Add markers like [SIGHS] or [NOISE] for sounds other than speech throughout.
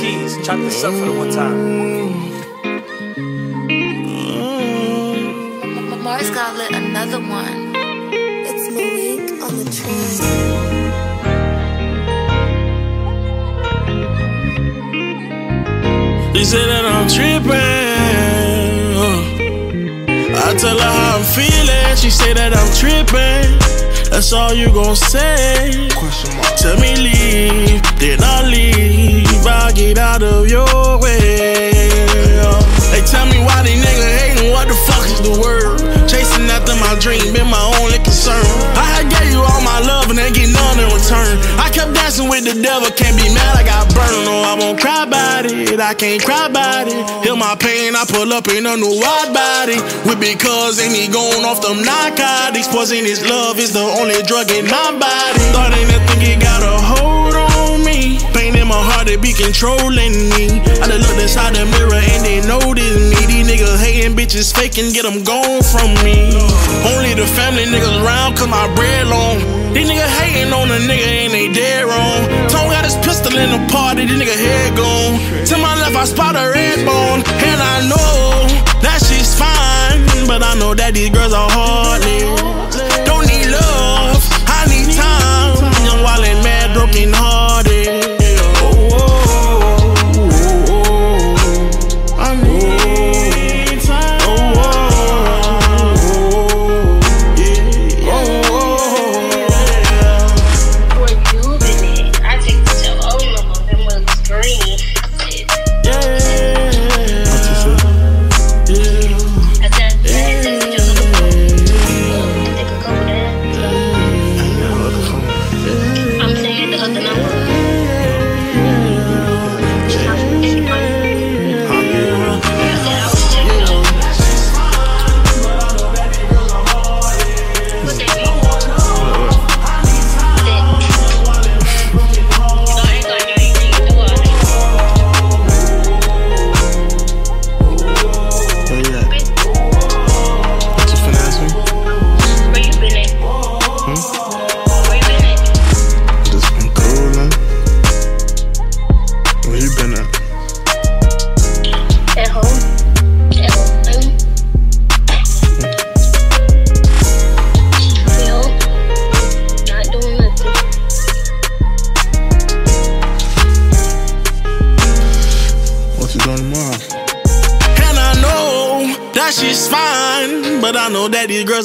keys. Chop this up for the one time. Mars got lit another one. It's Malik on the track. She say that I'm tripping. uh. I tell her how I'm feeling. She say that I'm tripping. That's all you gon' say. Tell me leave, then I leave. I get out of your way. They tell me why these niggas hating. What the fuck is the word? Chasing after my dream been my only concern. I you all my love and they get none in return. I kept dancing with the devil, can't be mad. I got burned. No, I won't cry about it. I can't cry about it. Heal my pain. I pull up in a new wide body. With because ain't he going off them narcotics? Poison his love is the only drug in my body. Thought ain't nothing it got a hold heart, it be controlling me. I done looked inside the mirror and they noticed me. These niggas hating bitches faking, get them gone from me. Only the family niggas around cause my bread long. These niggas hating on a nigga and they dead wrong. Tone got his pistol in the party, this nigga head gone. To my left, I spot a red bone. And I know that she's fine. But I know that these girls are heartless. Don't need love, I need time. Young, wild, and mad, broken hearted.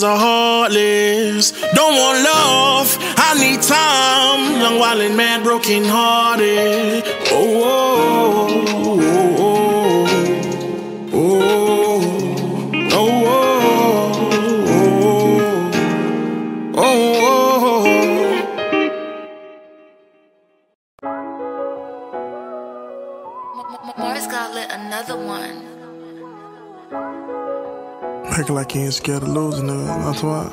Are heartless. Don't want love, I need time. Young, wild, and mad, broken hearted. Oh, oh, oh, Ain't scared of losing, nigga. That's why.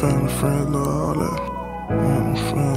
Family, friends, love, all that. Man, friend.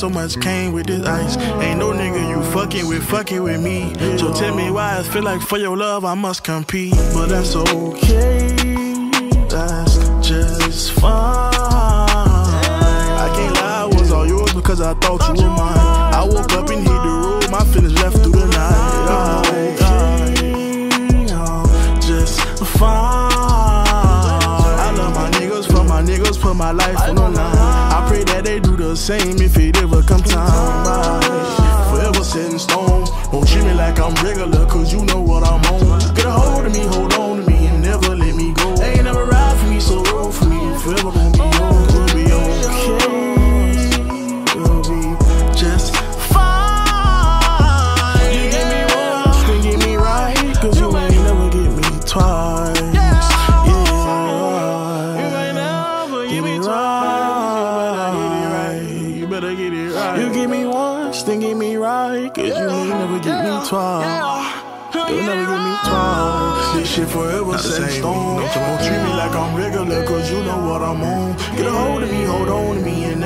So much came with this ice. Ain't no nigga you fucking with, fucking with me. So tell me why I feel like for your love I must compete. But that's okay. That's just fine. I can't lie, I was all yours because I thought you were mine. I woke up and hit the road, my feelings left through the night. Okay, oh, just fine. I love my niggas for my niggas, put my life on the line. I pray that they do the same if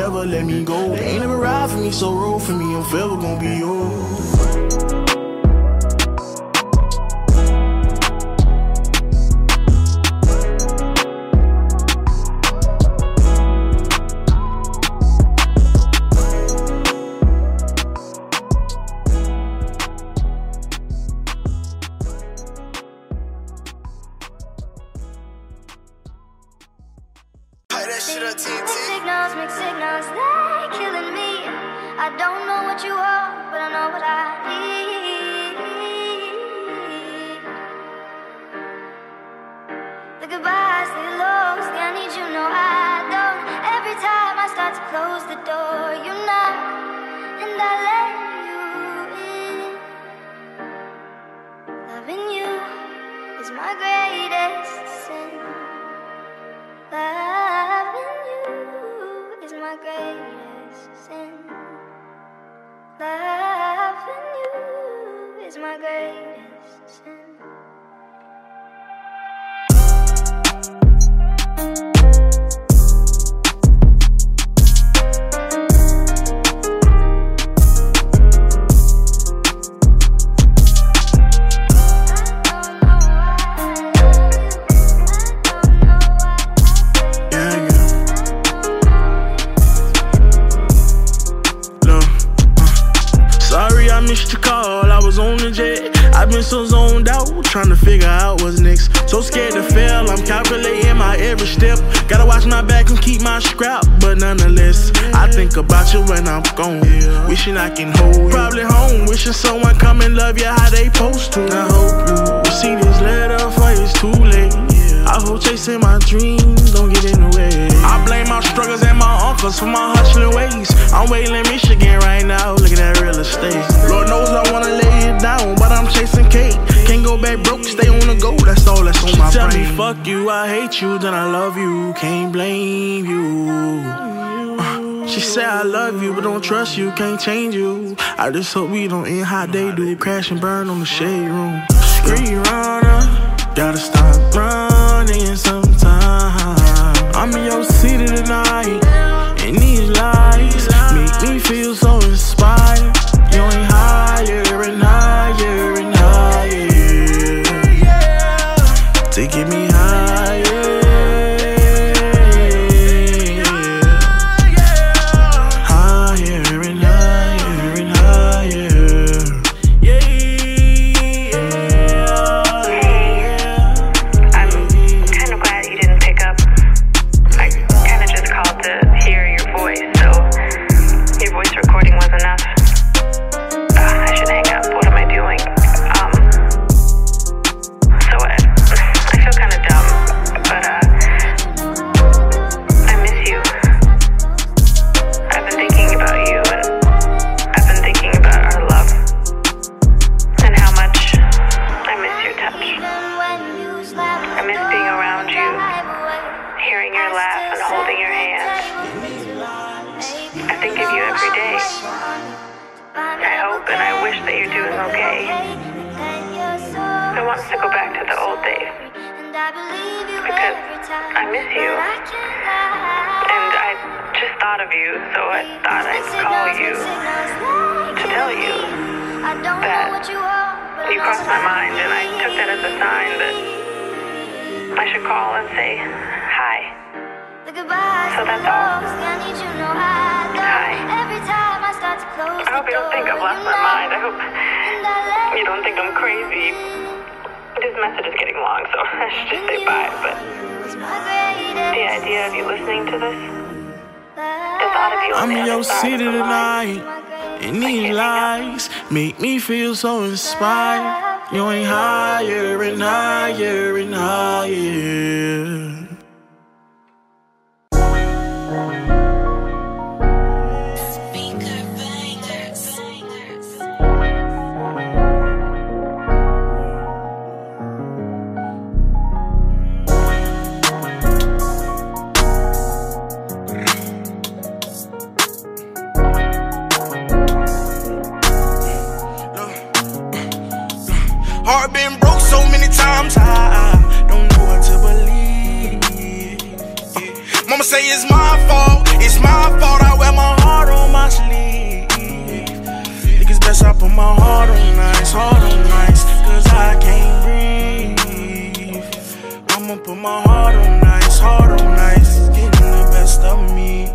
never let me go. They ain't never ride for me, so roll for me. I'm forever gonna be yours. wishing I can hold. Probably home wishing someone trust you, can't change you. I just hope we don't end how they do. Crash and burn on the shade room. Screen runner. Make me feel so inspired. Heart been broke so many times, I, don't know what to believe. Yeah. Mama say it's my fault, it's my fault. I wear my heart on my sleeve. Think it's best I put my heart on ice, heart on nice, cause I can't breathe. I'ma put my heart on ice, heart on nice, getting the best of me.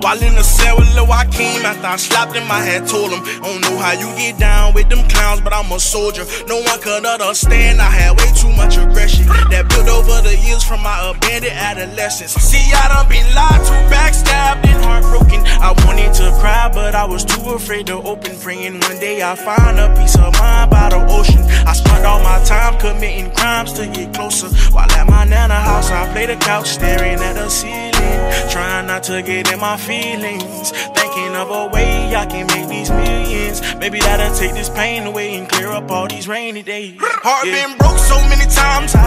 While in the cell with Lil Joaquin, after I slapped him, I had told him, don't know how you get down with them clowns, but I'm a soldier. No one could understand, I had way too much aggression that built over the years from my abandoned adolescence. See, I done been lied to, backstabbed, and heartbroken. I wanted to cry, but I was too afraid to open. Praying one day I find a peace of mind by the ocean. I spent all my time committing crimes to get closer. While at my nana house, I play the couch, staring at the ceiling, trying not to get in my feelings. Thinking of a way I can make these millions. Maybe that'll take this pain away and clear up all these rainy days. Heart Yeah. been broke so many times, I,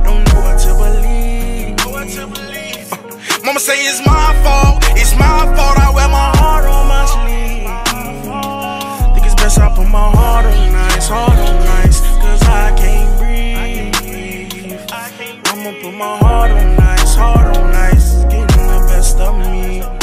I don't know what to believe. Know what to believe. Uh, [LAUGHS] Mama say it's my fault, it's my fault. I wear my heart on my sleeve. Think it's best I put my heart on nice, heart on nice, cause I can't breathe. I'ma put my heart on nice, heart on of me.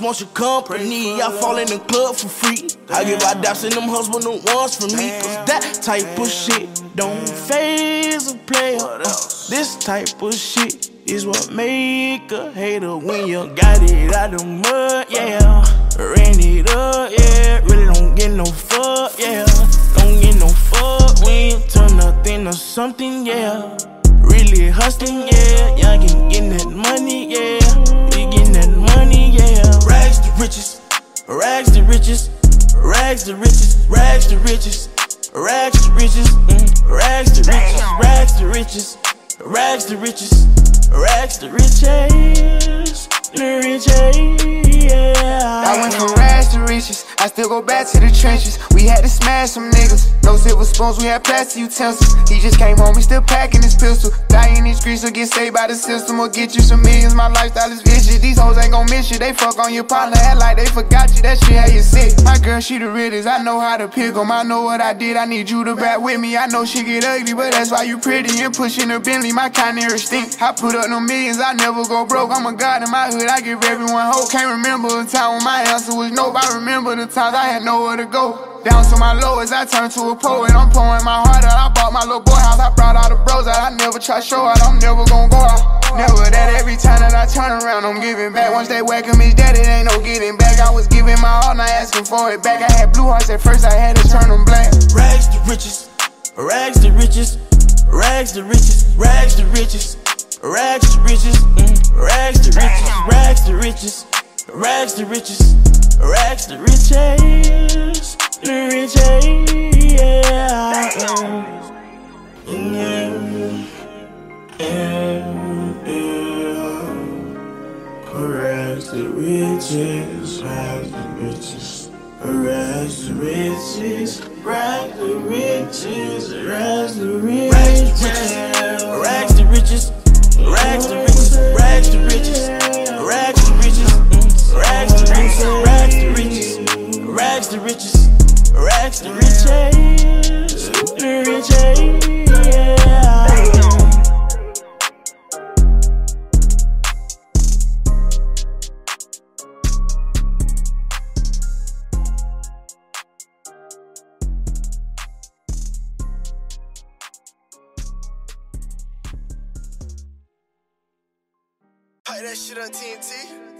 Just want your company. I fall in the club for free. I give out daps and them husband the ones for me. Cause that type of shit don't phase a player. This type of shit is what make a hater when you got it out the mud, yeah. Ran it up, yeah. Really don't get no fuck, yeah. Don't get no fuck when you turn nothing to something, yeah. Really hustling, yeah. Y'all can getting that money, yeah. Riches, rags to riches, rags to riches, rags to riches, rags to riches, mm. rags to riches, rags to riches, rags to riches, rags to riches, the riches, yeah. I went from rags to riches. I still go back to the trenches. We had to smash some niggas. No silver spoons, we had plastic utensils. He just came home, he still packing his pistol. Die in these streets or get saved by the system or get you some millions. My lifestyle is vicious. These hoes ain't gon' miss you. They fuck on your partner, act like they forgot you. That shit how you sick. My girl, she the realest. I know how to pick 'em. I know what I did. I need you to back with me. I know she get ugly, but that's why you pretty and pushing a Bentley. My kind of stink. I put up no millions. I never go broke. I'm a god in my hood. I give everyone hope. Can't remember a time when my answer was nope. I remember the times I had nowhere to go. Down to my lowest, I turned to a poet. I'm pouring my heart out. I bought my little boy house. I brought all the bros out. I never try show out. I'm never gon' go out. Never that every time that I turn around, I'm giving back. Once they whack him, his dad, it ain't no getting back. I was giving my all, not asking for it back. I had blue hearts at first, I had to turn them black. Rags to riches, rags to riches, rags to riches, rags to riches, rags to riches, mm. rags to riches, rags to riches, rags to riches. Racks the riches, the riches, yeah. Yeah, yeah, yeah. Racks the riches, racks the riches. Rise the riches, the riches, the riches, rags the riches, rags the riches, rags the riches, rags the riches, rags the riches rags to riches, rags to riches, rags to riches, the riches. Yeah. Hey, that shit on TNT.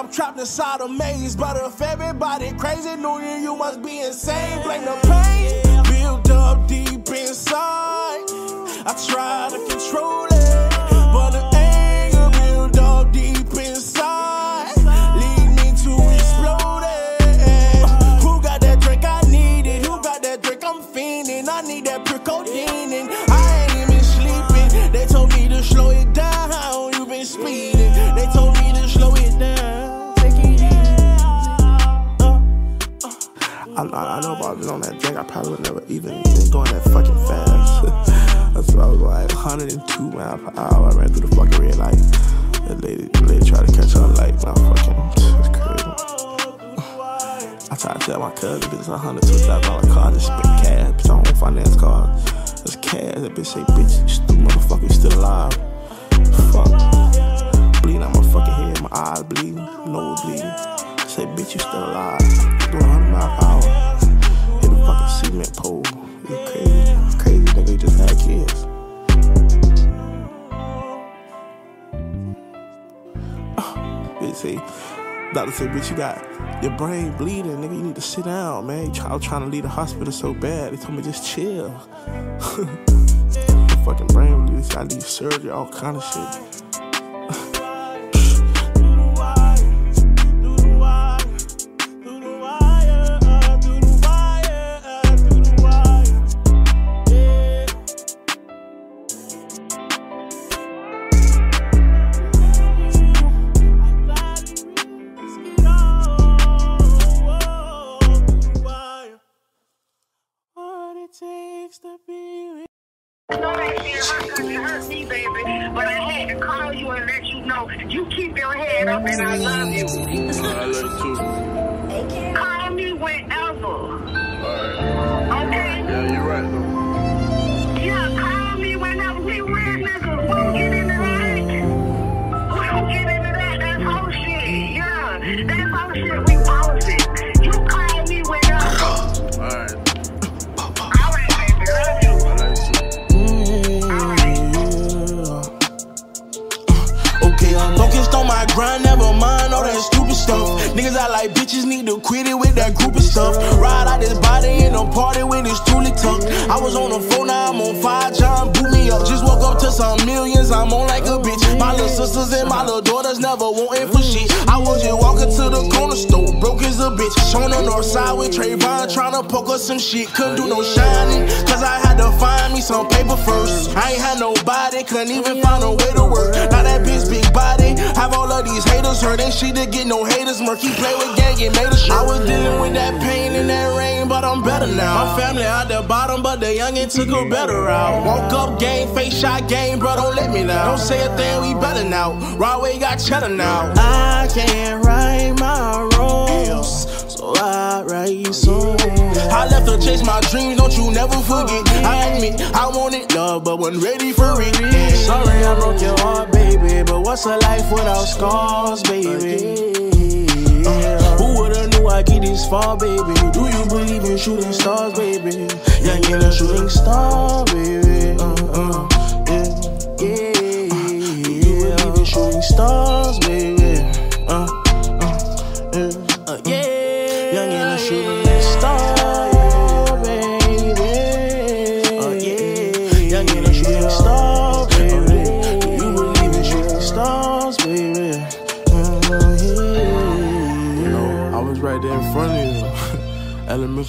I'm trapped inside a maze. But if everybody crazy New Year, you must be insane. Blame the Your brain bleeding, nigga. You need to sit down, man. I was trying to leave the hospital so bad. They told me just chill. [LAUGHS] fucking brain bleeding. I need surgery, all kind of shit. I'm on like a bitch. My little sisters and my little daughters never wanting for shit. I was just walking to the corner store, broke as a bitch. On the north side with Trayvon, trying to poke us some shit. Couldn't do no shining, cause I had to find me some paper first. I ain't had nobody, couldn't even find a way to work. Now that bitch big body, have all of these haters hurt. Ain't she to get no haters, murky play with gang and made a shirt. I was dealing with that pain and that rain, I'm better now. My family out the bottom, but the youngin' took a better route. Woke up game, face shot game, bro, don't let me down. Don't say a thing, we better now. Broadway got cheddar now. I can't write my wrongs, so I write songs. I left to chase my dreams, don't you never forget. I admit I wanted love, but wasn't ready for it. Sorry I broke your heart, baby, but what's a life without scars, baby? Who would've knew I'd get this far, baby? Do you believe in shooting stars, baby? Young in a shooting star, baby. Uh, uh, yeah, yeah. Do you believe in shooting stars, baby? Uh, uh, yeah, uh, yeah.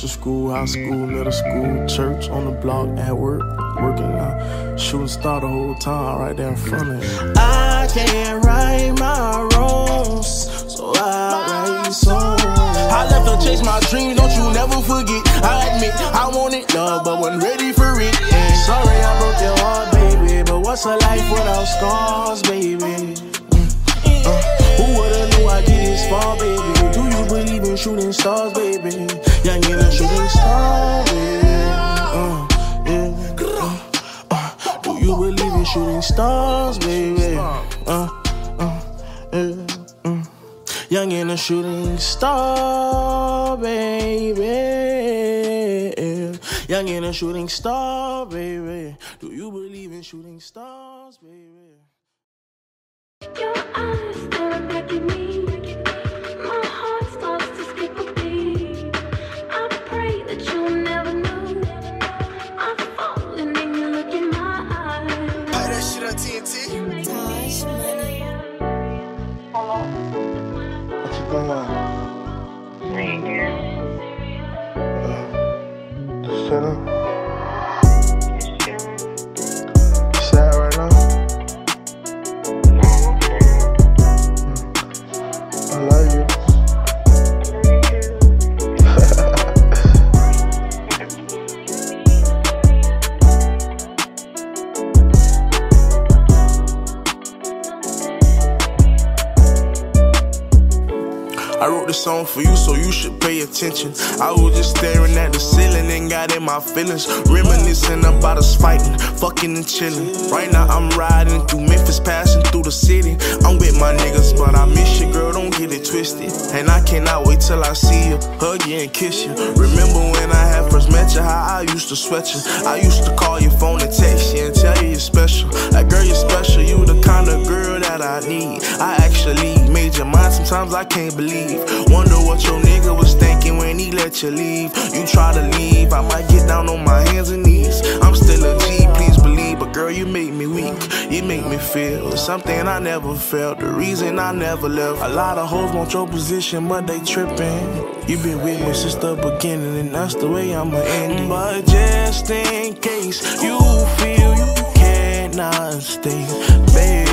Elementary school, high school, middle school, church, on the block, at work, working out. Shooting star the whole time, right there in front of you. I can't write my wrongs, so I write songs. I left to chase my dreams, don't you never forget. I admit I wanted love, but wasn't ready for it. And sorry I broke your heart, baby, but what's a life without scars, baby? Uh, who would've knew I'd get this far, baby? Do you believe in shooting stars, baby? Young in a shooting star, baby. Uh, yeah. Uh, do you believe in shooting stars, baby? Uh, uh, yeah. mm. Young in a shooting star, baby. Young in a shooting star, baby. Do you believe in shooting stars, baby? Your eyes back at me. Going on? Chillin'. You song for you, so you should pay attention. I was just staring at the ceiling and got in my feelings. Reminiscing about us fighting, fucking and chilling. Right now I'm riding through Memphis, passing through the city. I'm with my niggas, but I miss you, girl, don't get it twisted. And I cannot wait till I see you, hug you and kiss you. Remember when I had first met you, how I used to sweat you. I used to call your phone and text you and tell you you're special. Like, girl, you're special, you the kind of girl that I need. I actually your mind, sometimes I can't believe. Wonder what your nigga was thinking when he let you leave. You try to leave, I might get down on my hands and knees. I'm still a G, please believe, but girl, you make me weak. You make me feel something I never felt. The reason I never left. A lot of hoes want your position, but they tripping. You been with me since the beginning, and that's the way I'ma end it. But just in case you feel you cannot stay, babe.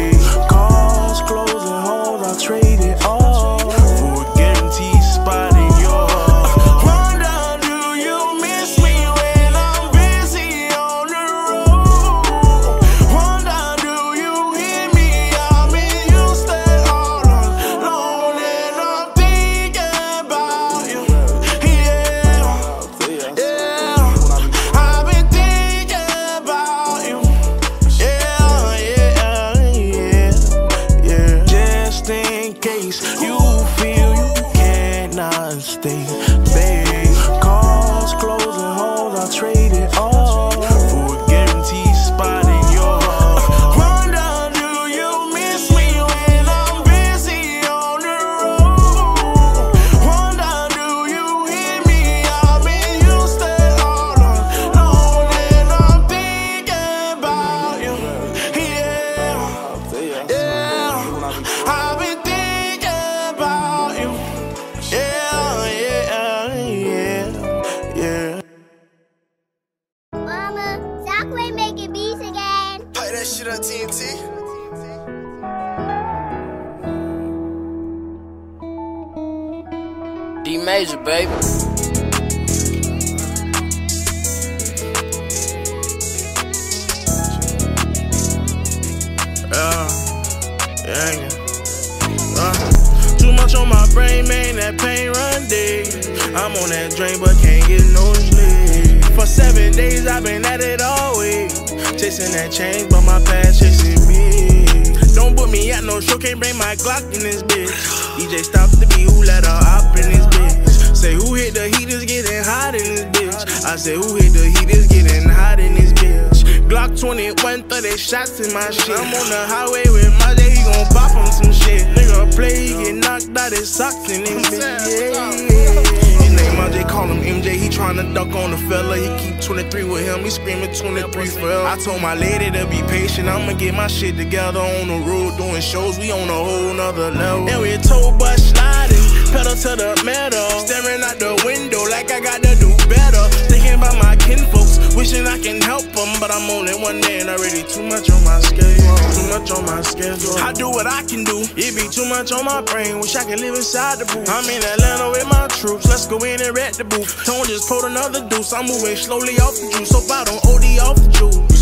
Together on the road doing shows. We on a whole nother level. And we tow bus sliding, pedal to the metal. Staring out the window like I got to do better. Thinking about my kinfolks, wishing I can help them, but I'm only one man already. Too much on my schedule. Too much on my schedule. I do what I can do. It be too much on my brain. Wish I could live inside the booth. I'm in Atlanta with my troops. Let's go in and wreck the booth. Tone just pulled another deuce. I'm moving slowly off the juice. Hope I don't OD off the juice.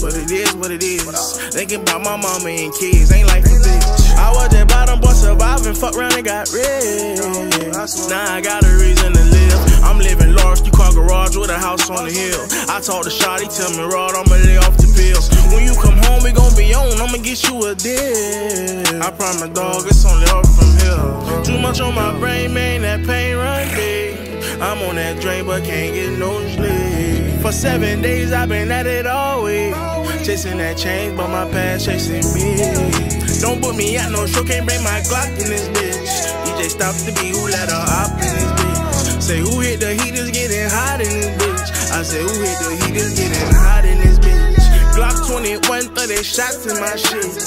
But it is what it is. Thinking about my mama and kids. Ain't like a bitch. I was that bottom boy surviving. Fuck around and got rich. Now I got a reason to live. I'm living large, you car garage with a house on the hill. I talk to Shotty, tell me, Rod, I'ma lay off the pills. When you come home, we gon' be on, I'ma get you a deal. I promise, dog, it's only up from here. Too much on my brain, man, that pain run deep. I'm on that drain, but can't get no sleep. For seven days, I've been at it all week. Chasing that change, but my past chasing me. Don't put me at no show, can't bring my Glock in this bitch. DJ stop the beat, who let her up in this bitch? Say who hit the heat is getting hot in this bitch. I say who hit the heat is getting hot in this bitch. Glock 21, 30 shots in my shit.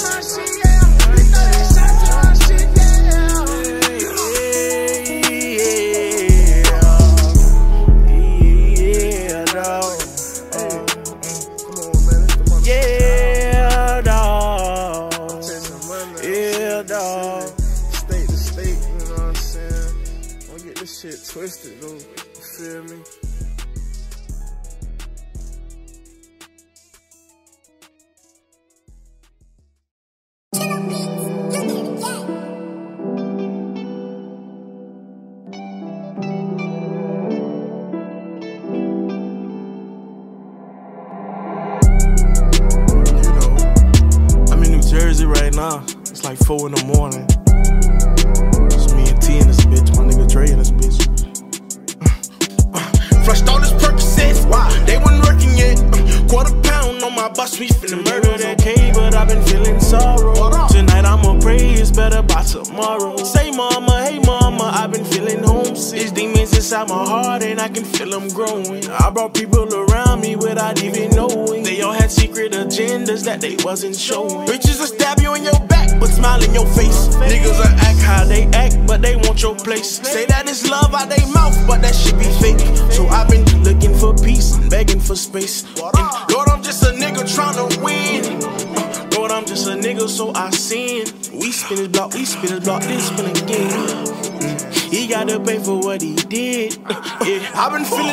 Twisted, though. You feel me? I've been feeling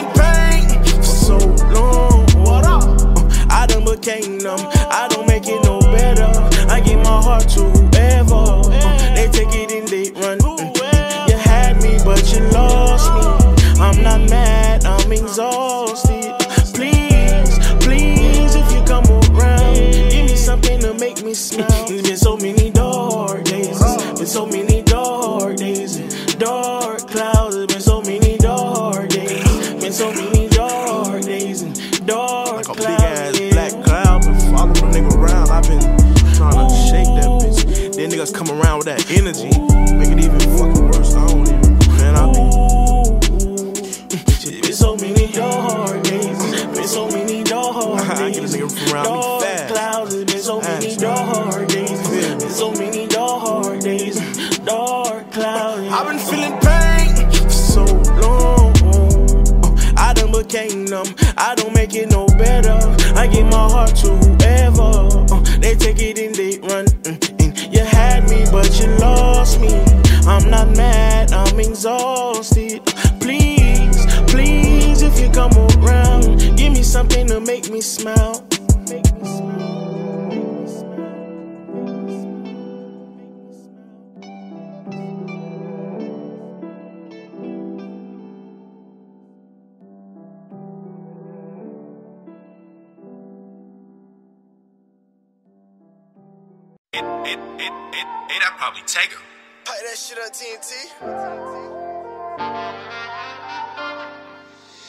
probably take her. Play that shit on TNT.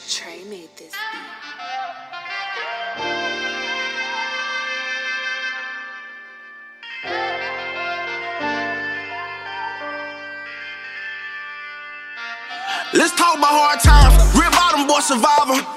Trey made this beat. Let's talk about hard times. Real bottom boy survivor.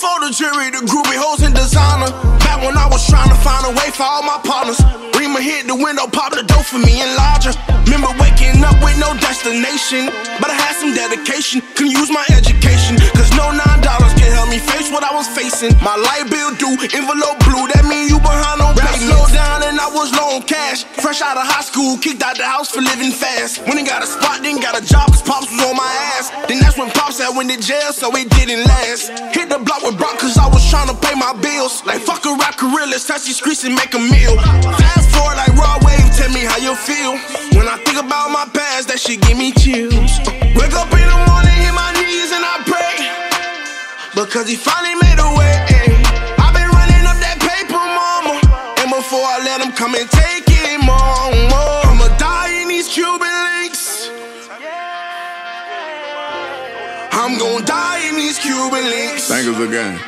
Before the jury, the groovy hoes and designer. Back when I was trying to find a way for all my partners. Rima hit the window, pop the door for me and larger. Remember waking up with no destination. But I had some dedication. Couldn't use my education. No nine dollars can help me face what I was facing. My light bill due, envelope blue. That mean you behind on pay. Slow down and I was low on cash. Fresh out of high school, kicked out the house for living fast. When he got a spot, then got a job, cause pops was on my ass. Then that's when pops had went to jail, so it didn't last. Hit the block with Brock, cause I was trying to pay my bills. Like fuck a rap gorillas, touch these streets and make a meal. Fast forward like Rod Wave, tell me how you feel. When I think about my past, that shit give me chills. Wake up in the morning, hit my Because he finally made a way. I've been running up that paper, mama. And before I let him come and take it, mama. I'ma die in these Cuban links. I'm gonna die in these Cuban links. Thank us again. [LAUGHS]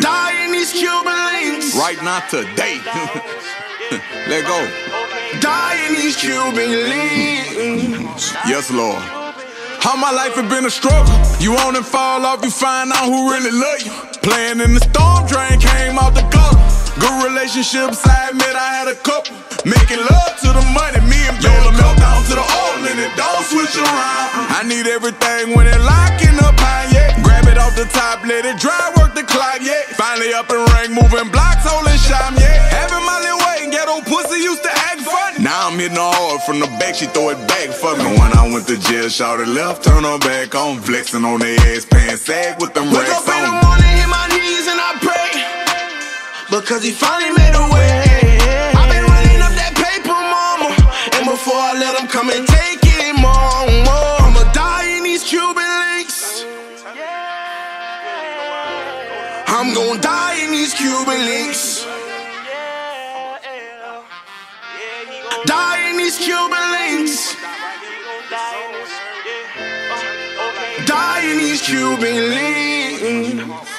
Die in these Cuban links. Right now, today. [LAUGHS] Let go. Die in these Cuban links. Yes, Lord. How my life has been a struggle. You on and fall off, you find out who really love you. Playing in the storm drain came out the gutter. Good relationships, I admit I had a couple. Making love to the money, me and Bella melt down to the oil and it don't switch around. I need everything when it locking up high, yeah. Grab it off the top, let it dry, work the clock, yeah. Finally up and rank, moving blocks, holding shine, yeah. Having my little ghetto pussy used to act funny. Now I'm hitting her hard from the back, she throw it back for me. When I went to jail, shot it left, turn her back on, flexing on their ass, pants sag with them Wake racks up in the morning, hit my knees and I pray. Because he finally made a way. I've been running up that paper, mama. And before I let him come and take it, mama. I'ma die in these Cuban links. I'm gonna die in these Cuban links. Die in these Cuban links. Die in these Cuban links.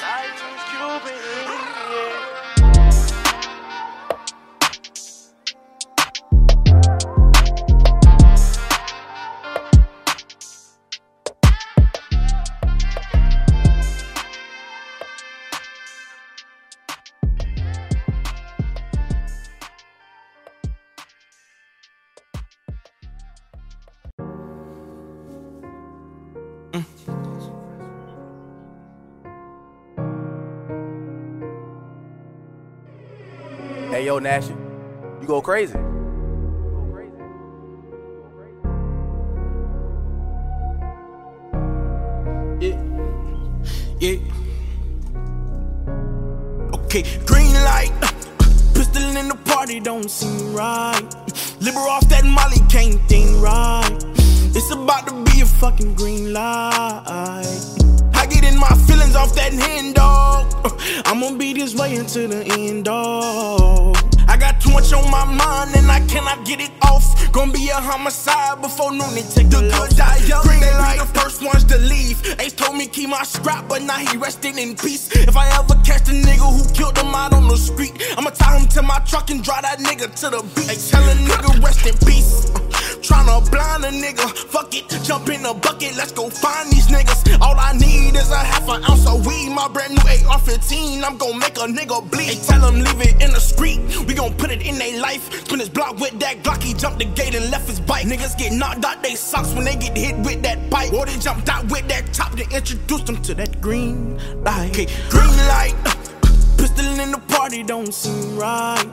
Hey yo, Nash, you go crazy. Yeah. Okay, green light. Pistol in the party don't seem right. Liver off that Molly can't think right. It's about to be a fucking green light. I get in my feelings off that hand dog. I'm gonna be this way until the end dog. I got too much on my mind and I cannot get it off. Gonna be a homicide before noon and take the good die young. Green light, the first ones to leave. Ace told me keep my scrap, but now he resting in peace. If I ever catch the nigga who killed him out on the street, I'ma tie him to my truck and drive that nigga to the beach. Hey, tell a nigga rest in peace. Tryna blind a nigga, fuck it, jump in the bucket, let's go find these niggas. All I need is a half an ounce of weed, my brand new AR-15. I'm gon' make a nigga bleed. Hey, tell him leave it in the street, we gon' put it in they life. Spin his block with that Glock, he jumped the gate and left his bike. Niggas get knocked out they socks when they get hit with that bike. Or they jumped out with that top to introduce them to that green light. Okay, green light. Pistol in the party don't seem right.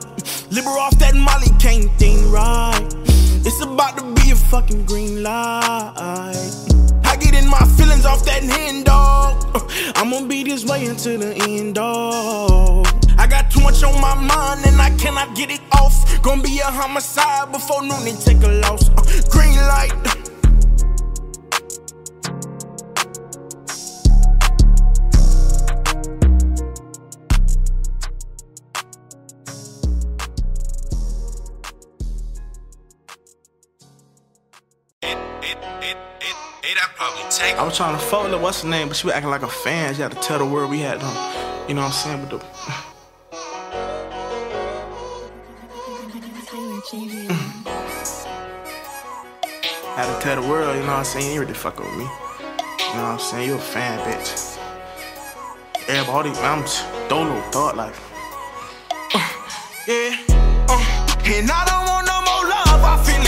Liver off that Molly can't think right. It's about to be a fucking green light. I get in my feelings off that hand dog. [LAUGHS] I'm gonna be this way until the end dog. I got too much on my mind and I cannot get it off. Gonna be a homicide before noon and take a loss. Uh, green light. I was trying to follow her what's her name, but she was acting like a fan. She had to tell the world we had them. You know what I'm saying? But the. [LAUGHS] had to tell the world, you know what I'm saying? You really fucking with me. You know what I'm saying? You a fan, bitch. Everybody, I'm just dolo thought life. Uh, [LAUGHS] yeah. Uh, and I don't want no more love. I feel.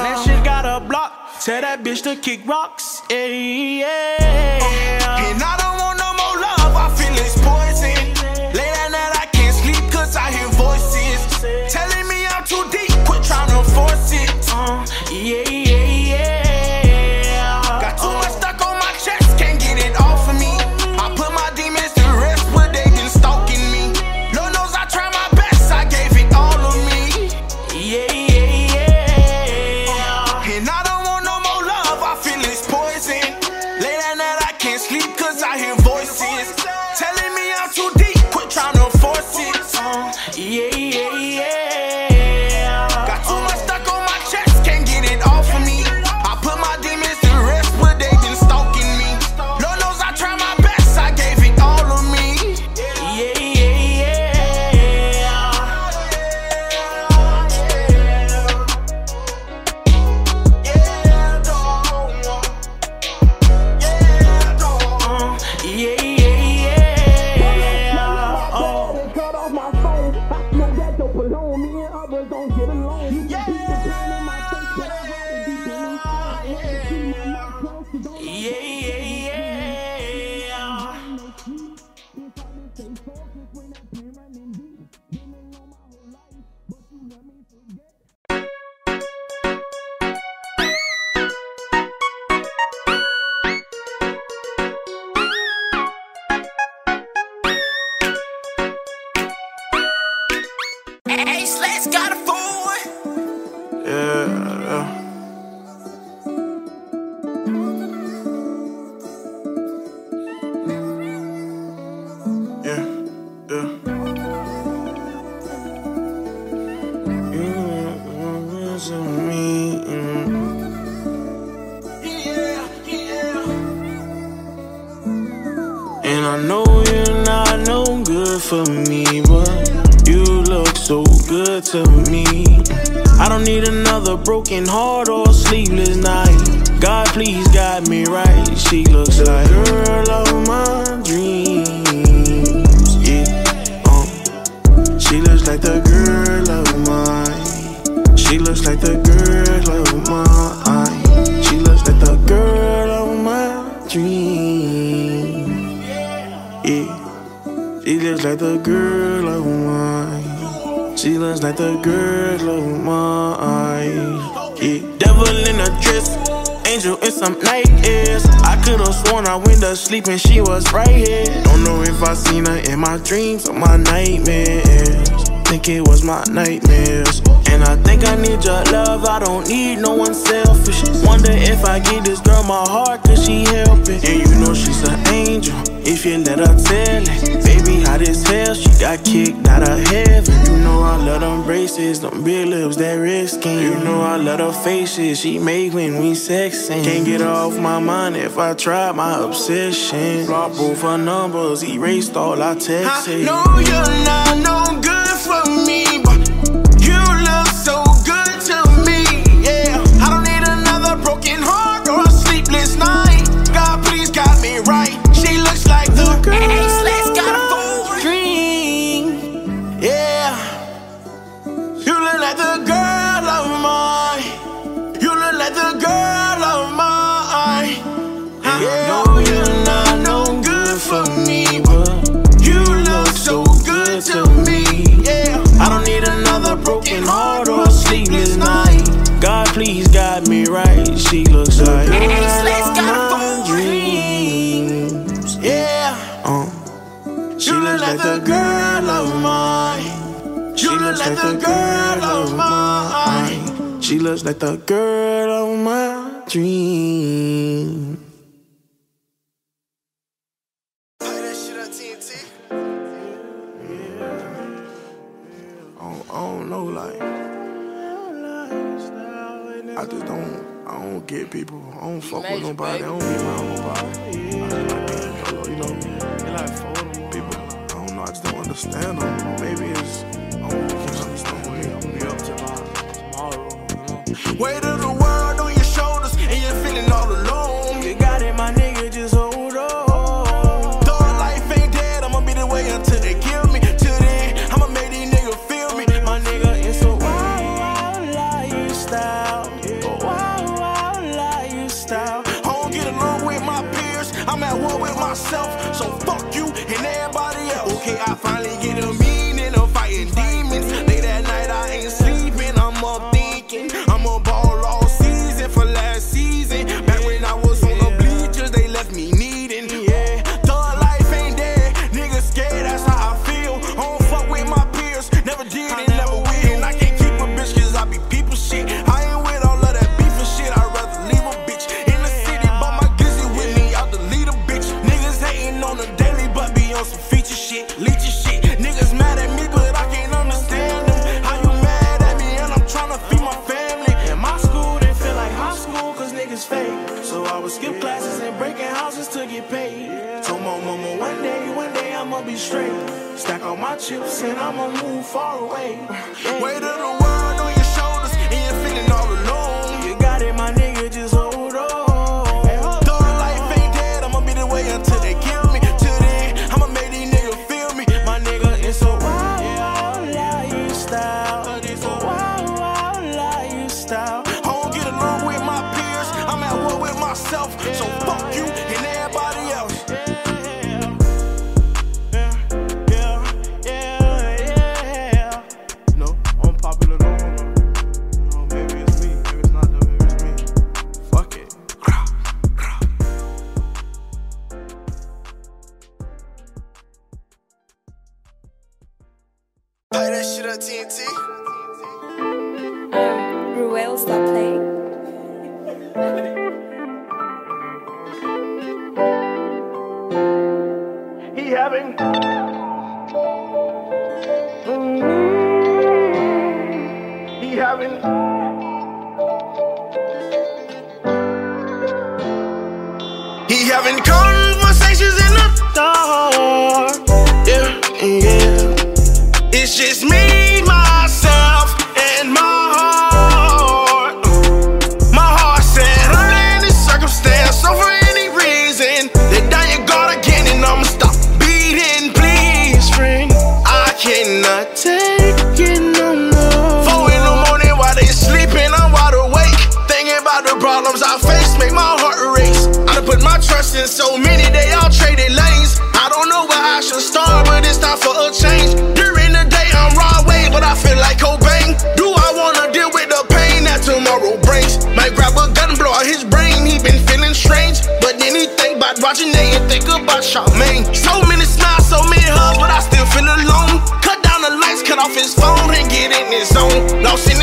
That shit got a block. Tell that bitch to kick rocks. Yeah. And hard. faces she make when we sexin'. Can't get off my mind if I try my obsession. Block both her numbers, erased all I texts. I know you're not no good. like the girl of my dreams. and come Since so many, they all traded lanes. I don't know where I should start, but it's time for a change. During the day, I'm Rod Wave, but I feel like Cobain. Do I wanna deal with the pain that tomorrow brings? Might grab a gun, blow out his brain. He been feeling strange, but then he think about Roger Nay and think about Charmaine. So many smiles, so many hugs, but I still feel alone. Cut down the lights, cut off his phone, and get in his zone. Lost in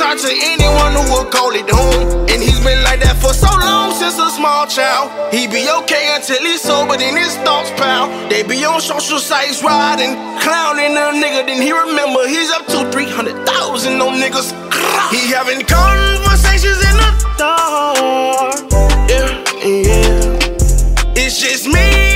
out to anyone who will call it home. And he's been like that for so long since a small child. He be okay until he's sober, then his thoughts pal. They be on social sites riding, clowning a nigga. Then he remember he's up to 300,000 on niggas. He having conversations in the dark. Yeah, yeah. It's just me,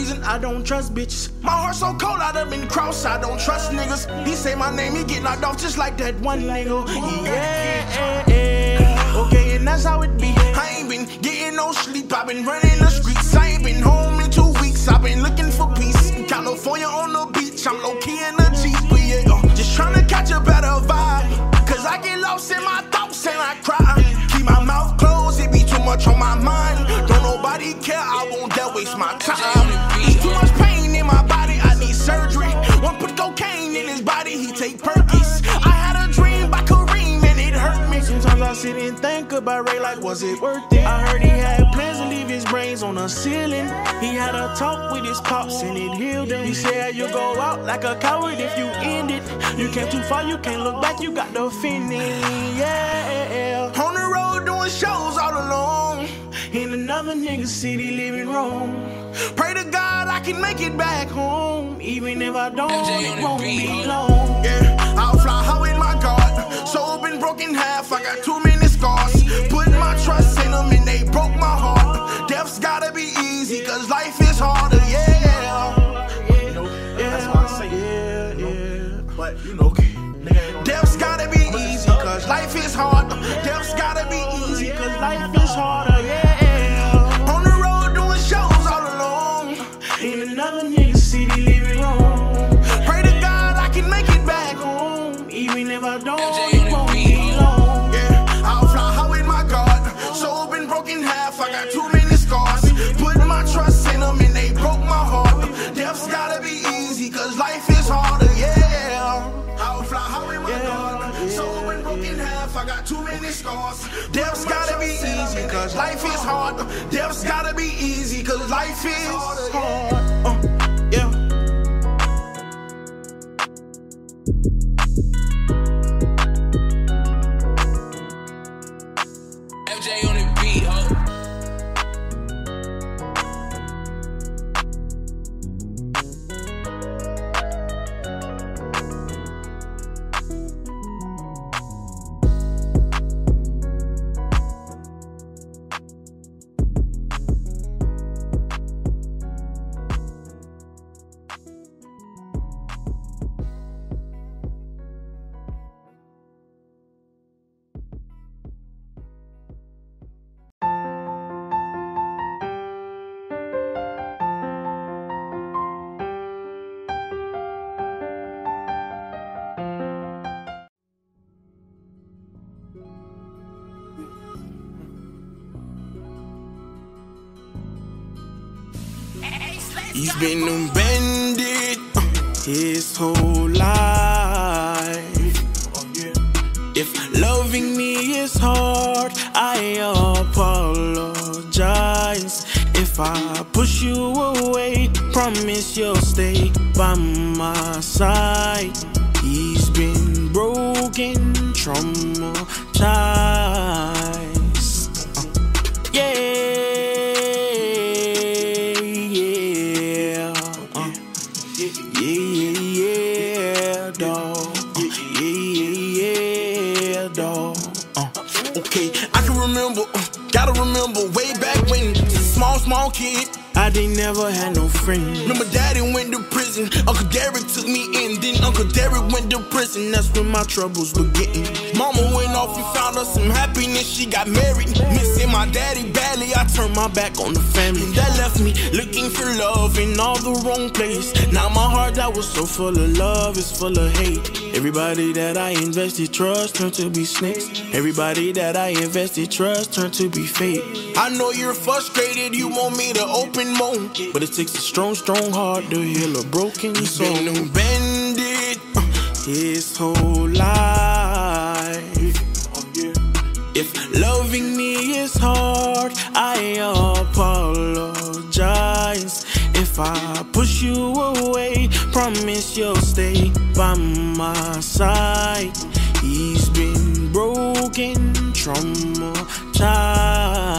reason I don't trust bitches. My heart so cold, I done been crossed. I don't trust niggas. He say my name, he get knocked off just like that one nigga. Yeah, okay, and that's how it be. I ain't been getting no sleep. I've been running the streets. I ain't been home in two weeks. I've been looking for peace. In California on the beach, I'm low key in the Jeep. But yeah, uh, just trying to catch a better vibe. Cause I get lost in my thoughts and I cry. Keep my mouth closed, it be too much on my mind. Don't nobody care, I won't dare waste my time. Cocaine in his body, he take Perkies. I had a dream about Kareem and it hurt me. Sometimes I sit and think about Ray like, was it worth it? I heard he had plans to leave his brains on the ceiling. He had a talk with his pops and it healed him. He said you go out like a coward if you end it. You came too far, you can't look back, you got the feeling. Yeah. On the road doing shows all alone. In another nigga city living wrong. Pray to God I can make it back home. Even if I don't, it won't be long. Yeah, I'll fly high with my God. Soul been broken half, I got too many scars. Put my trust in them and they broke my heart. Death's gotta be easy, cause life is harder, yeah. You know, that's why I say, yeah, yeah. But, you know, Death's gotta be easy, cause life is hard. Death's gotta be oh, easy, cause life is harder, yeah. Life is hard. Death's gotta be easy, cause life is hard. Been bandit uh, his whole life. If loving me is hard, I apologize. If I push you away, promise you'll stay by my side. He's been broken, traumatized. Kid. I they never had no friends. Remember, daddy went to prison. Uncle Derek took me in. Then Uncle Derek went to prison. That's when my troubles were getting. Mama went off and found us some happiness. She got married. Missing my daddy badly. I turned my back on the family. That left me looking for love in all the wrong place. Now my heart that was so full of love is full of hate. Everybody that I invested trust turned to be snakes. Everybody that I invested trust turned to be fake. I know you're frustrated. You want me to open more. But it takes a strong, strong heart to heal a broken soul. been bandit. His whole life. If loving me is hard, I apologize. If I push you away, promise you'll stay by my side. He's been broken, traumatized.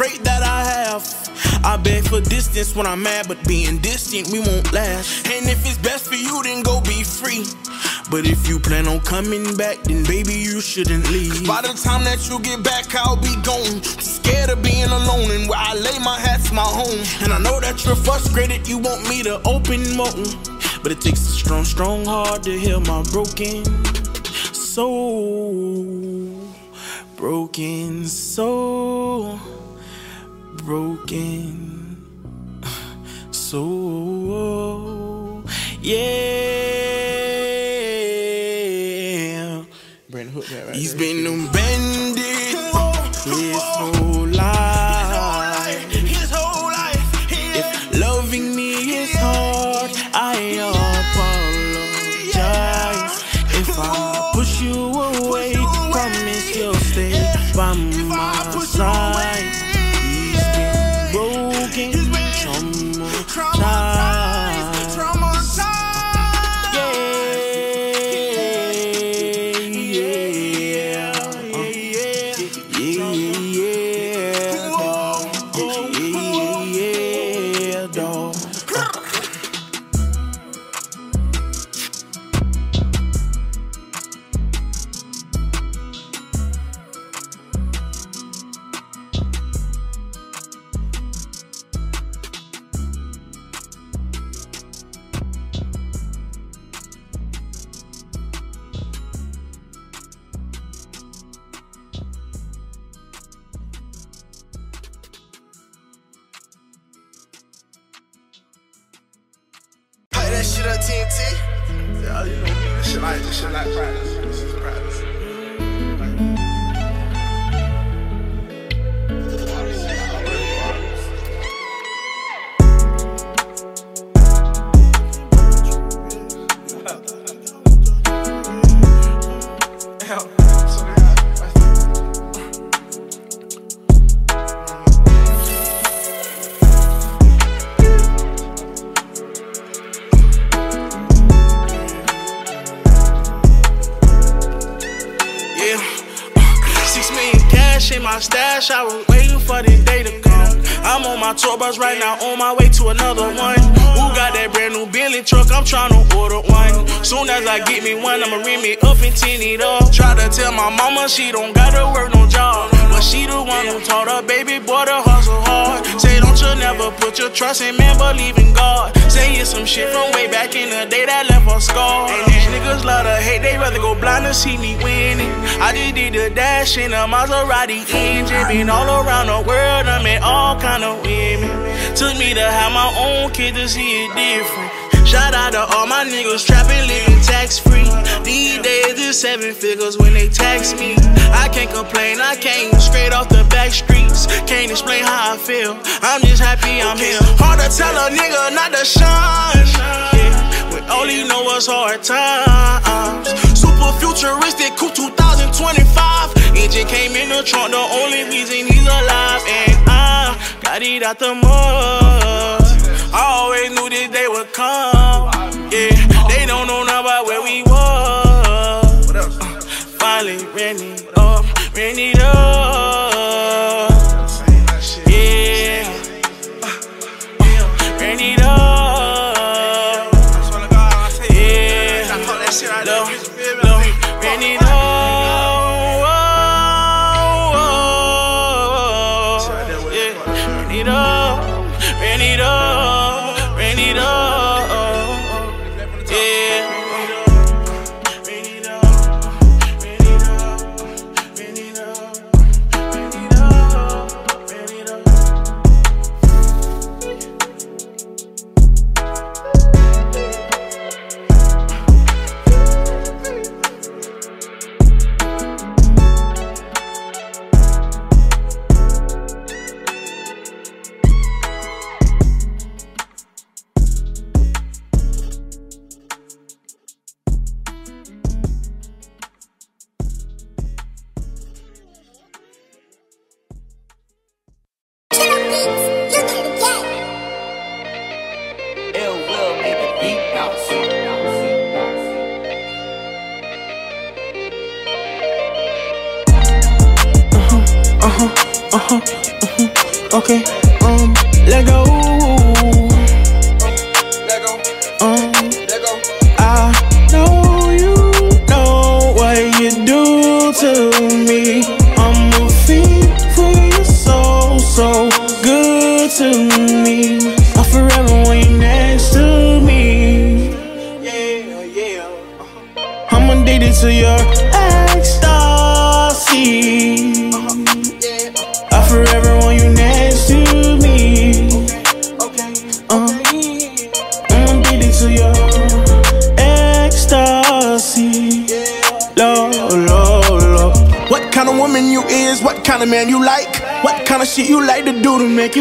Trait that I have. I beg for distance when I'm mad, but being distant we won't last. And if it's best for you, then go be free. But if you plan on coming back, then baby you shouldn't leave. By the time that you get back, I'll be gone. Scared of being alone, and where I lay my hat's my home. And I know that you're frustrated, you want me to open more. But it takes a strong, strong heart to heal my broken soul. Broken soul. Broken [SIGHS] soul. Yeah. Brandon Hook right He's there. been a bandit. His see me winning. I just did the dash in a Maserati engine. Been all around the world, I met all kind of women. Took me to have my own kid to see it different. Shout out to all my niggas trapping, living tax free. These days it's seven figures when they tax me. I can't complain, I came straight off the back streets. Can't explain how I feel. I'm just happy I'm here. Hard to tell a nigga not to shine. Yeah, when all he know is hard times. Super futuristic, cool 2025. Engine came in the trunk, the only reason he's alive. And I got it out the mud. I always knew this day would come. Yeah, they don't know nothing about where we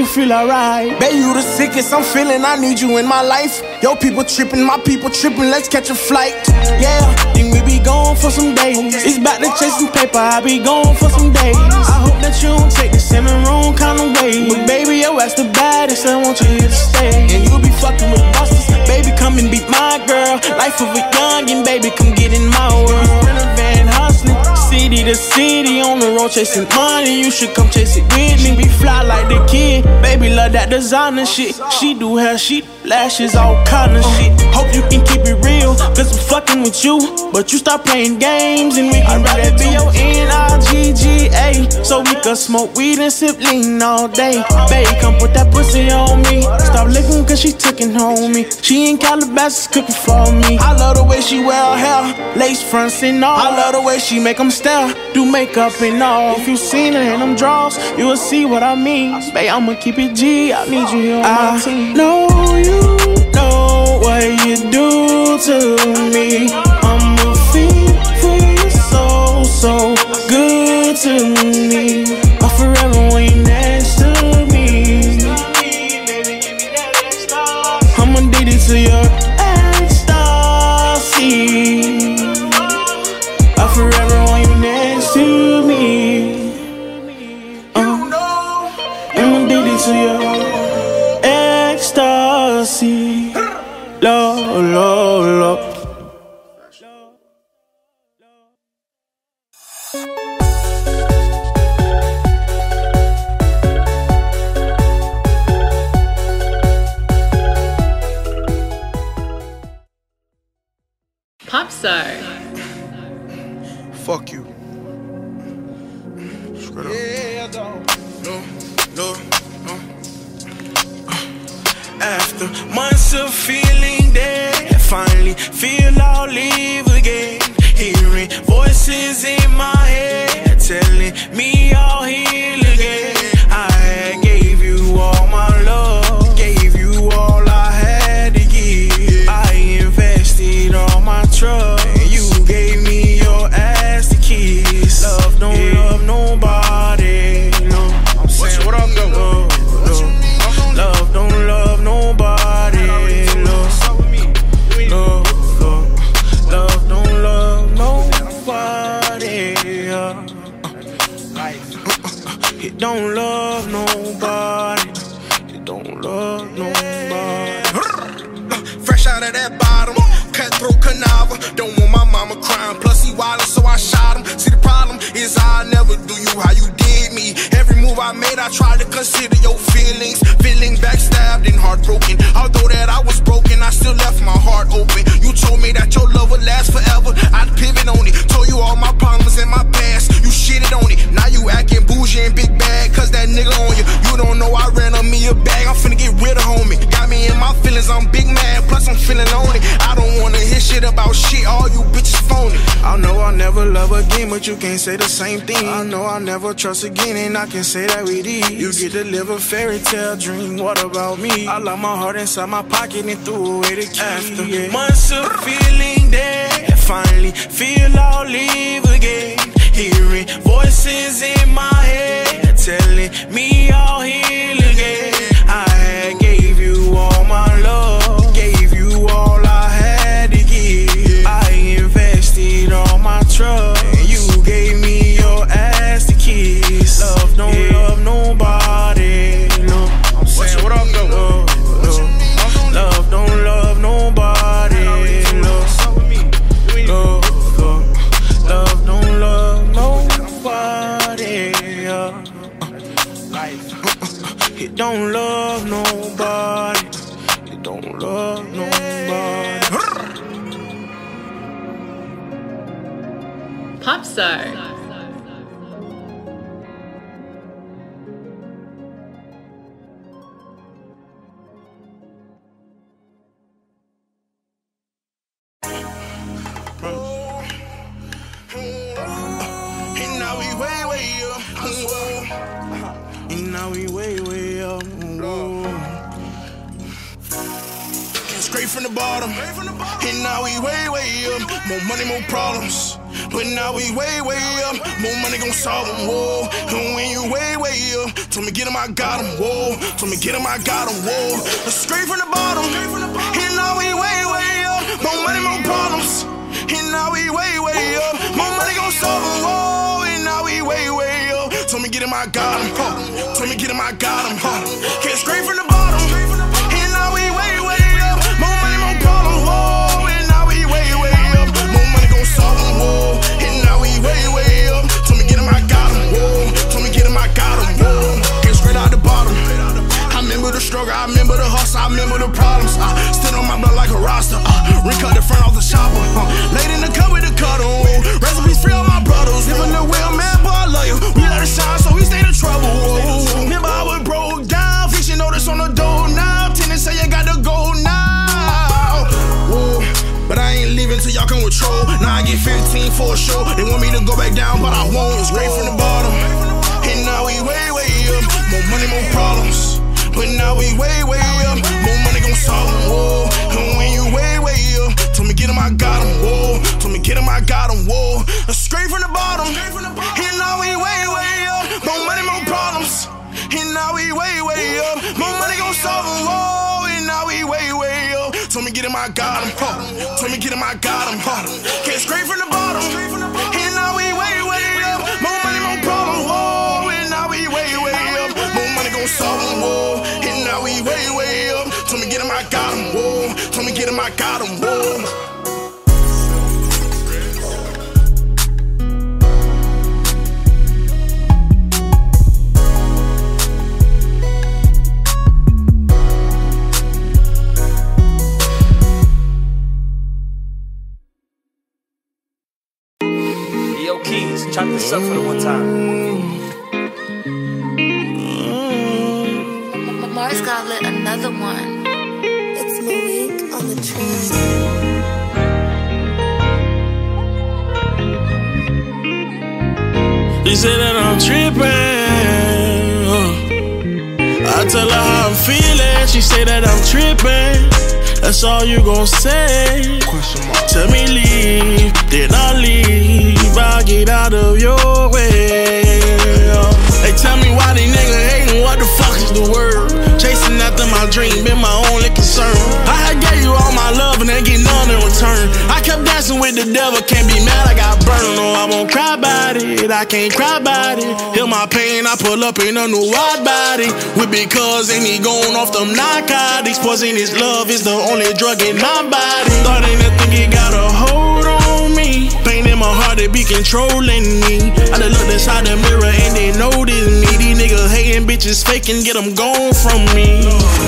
feel alright? Baby, you the sickest I'm feeling. I need you in my life. Yo, people tripping, my people tripping. Let's catch a flight. Yeah, think we be gone for some days. It's about to chase some paper, I be gone for some days. I hope that you don't take the wrong kind of way. But baby, yo, that's the baddest, I want you here to stay. And you be fucking with bosses. Baby, come and be my girl. Life of a youngin', baby, come get in my world. City to city, on the road chasing money. You should come chase it with me. Be fly like the kid. Baby, love that designer shit. She do hair, she lashes, all kind of shit. Hope you can keep it real, cause I'm fucking with you. But you start playing games and we can rather be your N-I-G-G-A. So we can smoke weed and sip lean all day. Babe, come put that pussy on me. Stop licking cause she it home me. She in Calabasas cooking for me. I love the way she wear her hair, lace fronts and all. I love the way she make them stare, do makeup and all. If you seen her in them draws, you will see what I mean. Babe, I'ma keep it G, I need you here on my team. know you know what you do to me. I'm a fiend for your soul, so good to me. Trust again, and I can say that with ease. You get to live a fairy tale dream. What about me? I locked my heart inside my pocket and threw away the key. After yeah. months of feeling dead, finally feel I'll live again. Hearing voices in my head telling me I'll from the bottom. And now we way, way up. More money, more problems. But now we way, way up. More money gon' solve them. Whoa. And when you way, way up. Told me get him, I got him. Whoa. Told me get him, I got him. Whoa. Straight from the bottom. And now we way, way up. More money, more problems. And now we way, way up. More money gon' solve them. Whoa. And now we way, way up. Told me get him, I got him. Huh. Told me get him, I got him. Huh. Came straight from the remember I remember the hustle, I remember the problems. I stood on my blood like a roster. Uh, Rick cut the front off the chopper. Uh, laid in the cut with the cuddle. Recipes free all my brothers. Living the way mad, but I love you. We let it shine, so we stay in trouble. Remember I was broke down, fixing notice on the door now. Tenants say you got to go now. Whoa. But I ain't leaving till y'all with troll. Now I get 15 for a show. They want me to go back down, but I won't. It's straight from the bottom. And now we way, way up. More money, more problems. But now we way, way up. More money gon' solve them. Whoa. And when you way, way up. Told me get him, I got him. Whoa. Told me get him, I got him. Whoa. Straight from the bottom. And now we way, way up. More money, more problems. And now we way, way up. More money gon' solve them. Whoa. And now we way, way up. Told me get him, I got him. Huh. Told me get him, I got him. Huh. Came straight from the bottom. Chop this up for the one time. Mars got lit another one. It's Malik on the train. She say that I'm tripping. uh. I tell her how I'm feeling. She say that I'm tripping. That's all you gon' say. Tell me leave, then I leave. I'll get out of your way. They tell me why these niggas hating. What the fuck is the word? Chasing after my dream been my only concern. I had gave you all my love and ain't get none in return. I kept dancing with the devil, can't be mad. I got burned. No, I won't cry about it. I can't cry about it. Heal my pain. I pull up in a new wide body. With because ain't he going off them narcotics? Poison his love is the only drug in my body. Thought ain't nothing he got a hold on in my heart, they be controlling me. I done looked inside the mirror and they notice me. These niggas hating bitches faking, get them gone from me.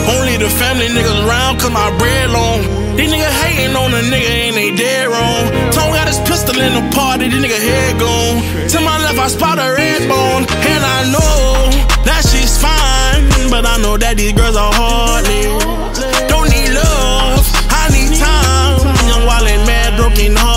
Only the family niggas around cause my bread long. These niggas hating on a nigga and they dead wrong. Tone got his pistol in the party, this nigga head gone. To my left, I spot a red bone. And I know that she's fine. But I know that these girls are heartless. Don't need love, I need time. Young, wild, and mad, broken hearted.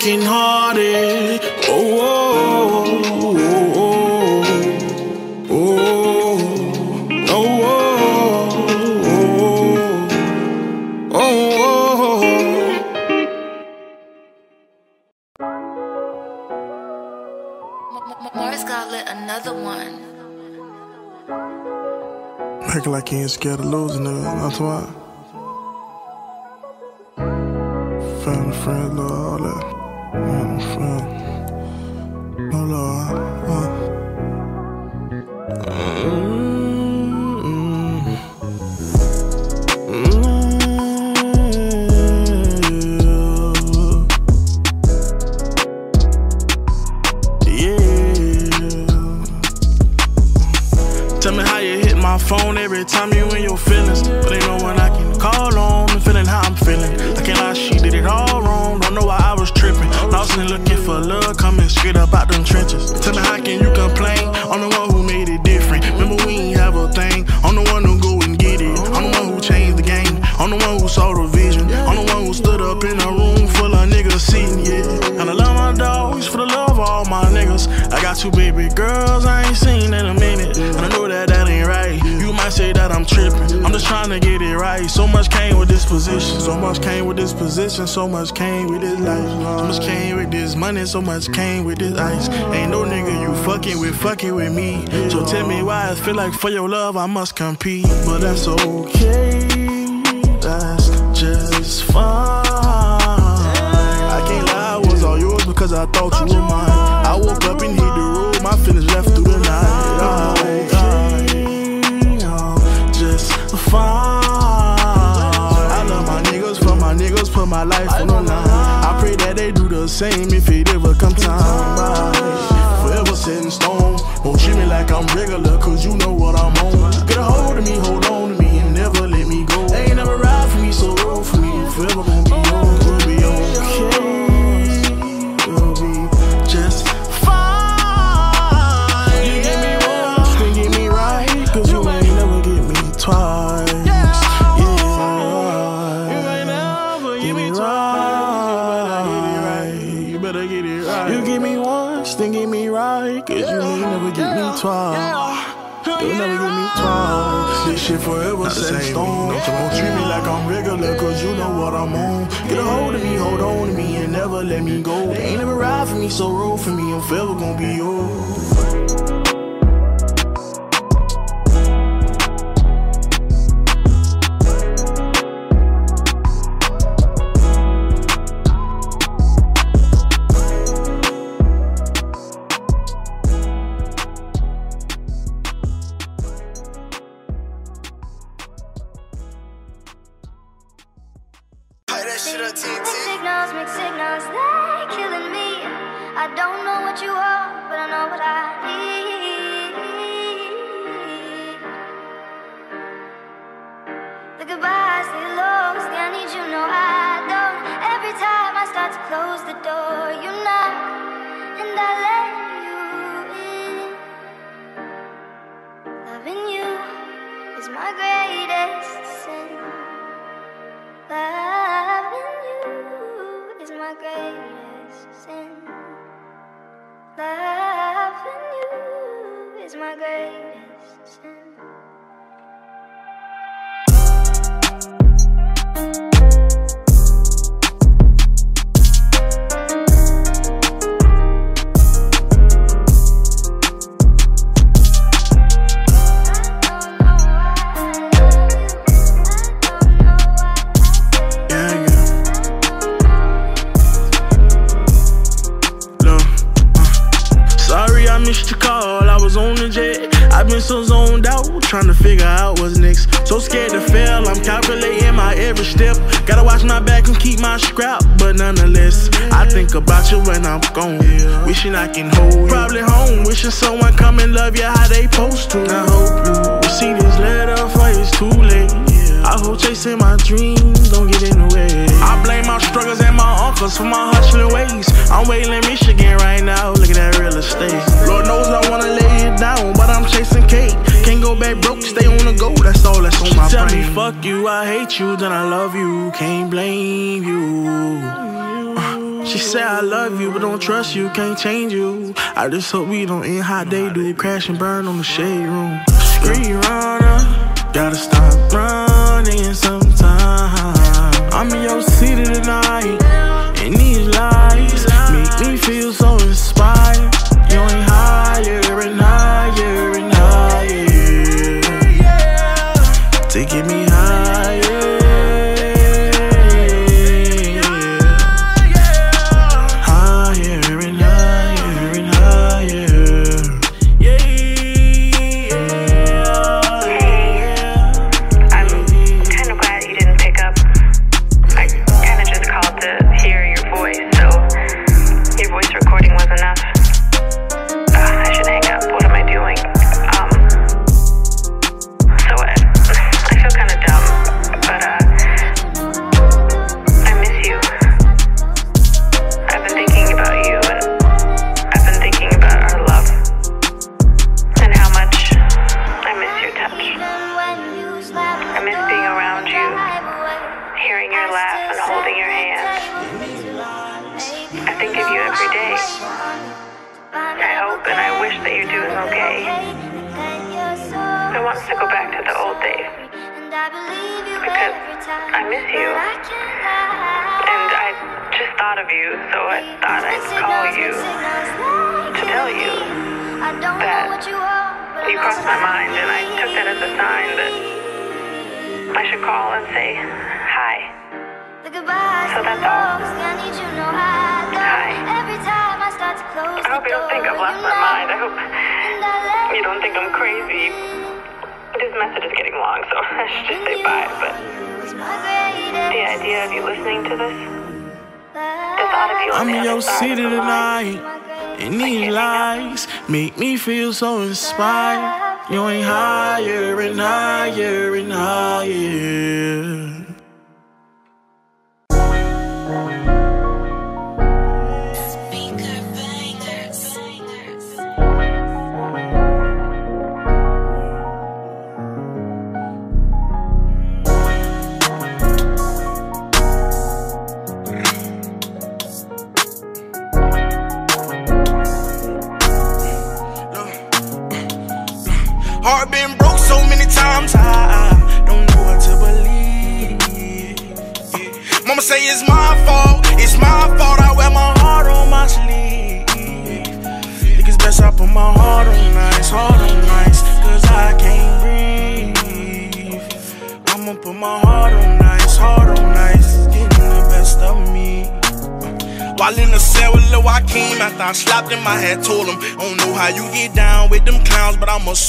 broken hearted. Oh, oh, oh, oh, oh, oh, oh, oh. oh, oh, oh, oh, oh. Acting like he ain't scared of losing it, that's why family, friends, love, all that. Tell me how you hit my phone every time you in your got two baby girls I ain't seen in a minute. And I know that that ain't right. You might say that I'm tripping. I'm just trying to get it right. So much came with this position. So much came with this position. So much came with this life. So much came with this money. So much came with this ice. Ain't no nigga you fucking with, fucking with me. So tell me why I feel like for your love I must compete. But that's okay. That's just fine. Because I thought you were mine. I woke up and hit the road, my feelings left through the night. I, I, uh, just fine. I love my niggas for my niggas, put my life on the line. I pray that they do the same if it ever come time. Forever set in stone. Don't treat me like I'm regular, cause you know what I'm on. Get a hold of me, hold on Get a hold of me, hold on to me, and never let me go. They ain't never ride for me, so roll for me. I'm forever gonna be yours. I just hope we don't end how they do, crash and burn on the shade room. Street runner, gotta stop running sometime. I'm in your city tonight, and these lies make me feel so so inspired. You ain't higher and higher and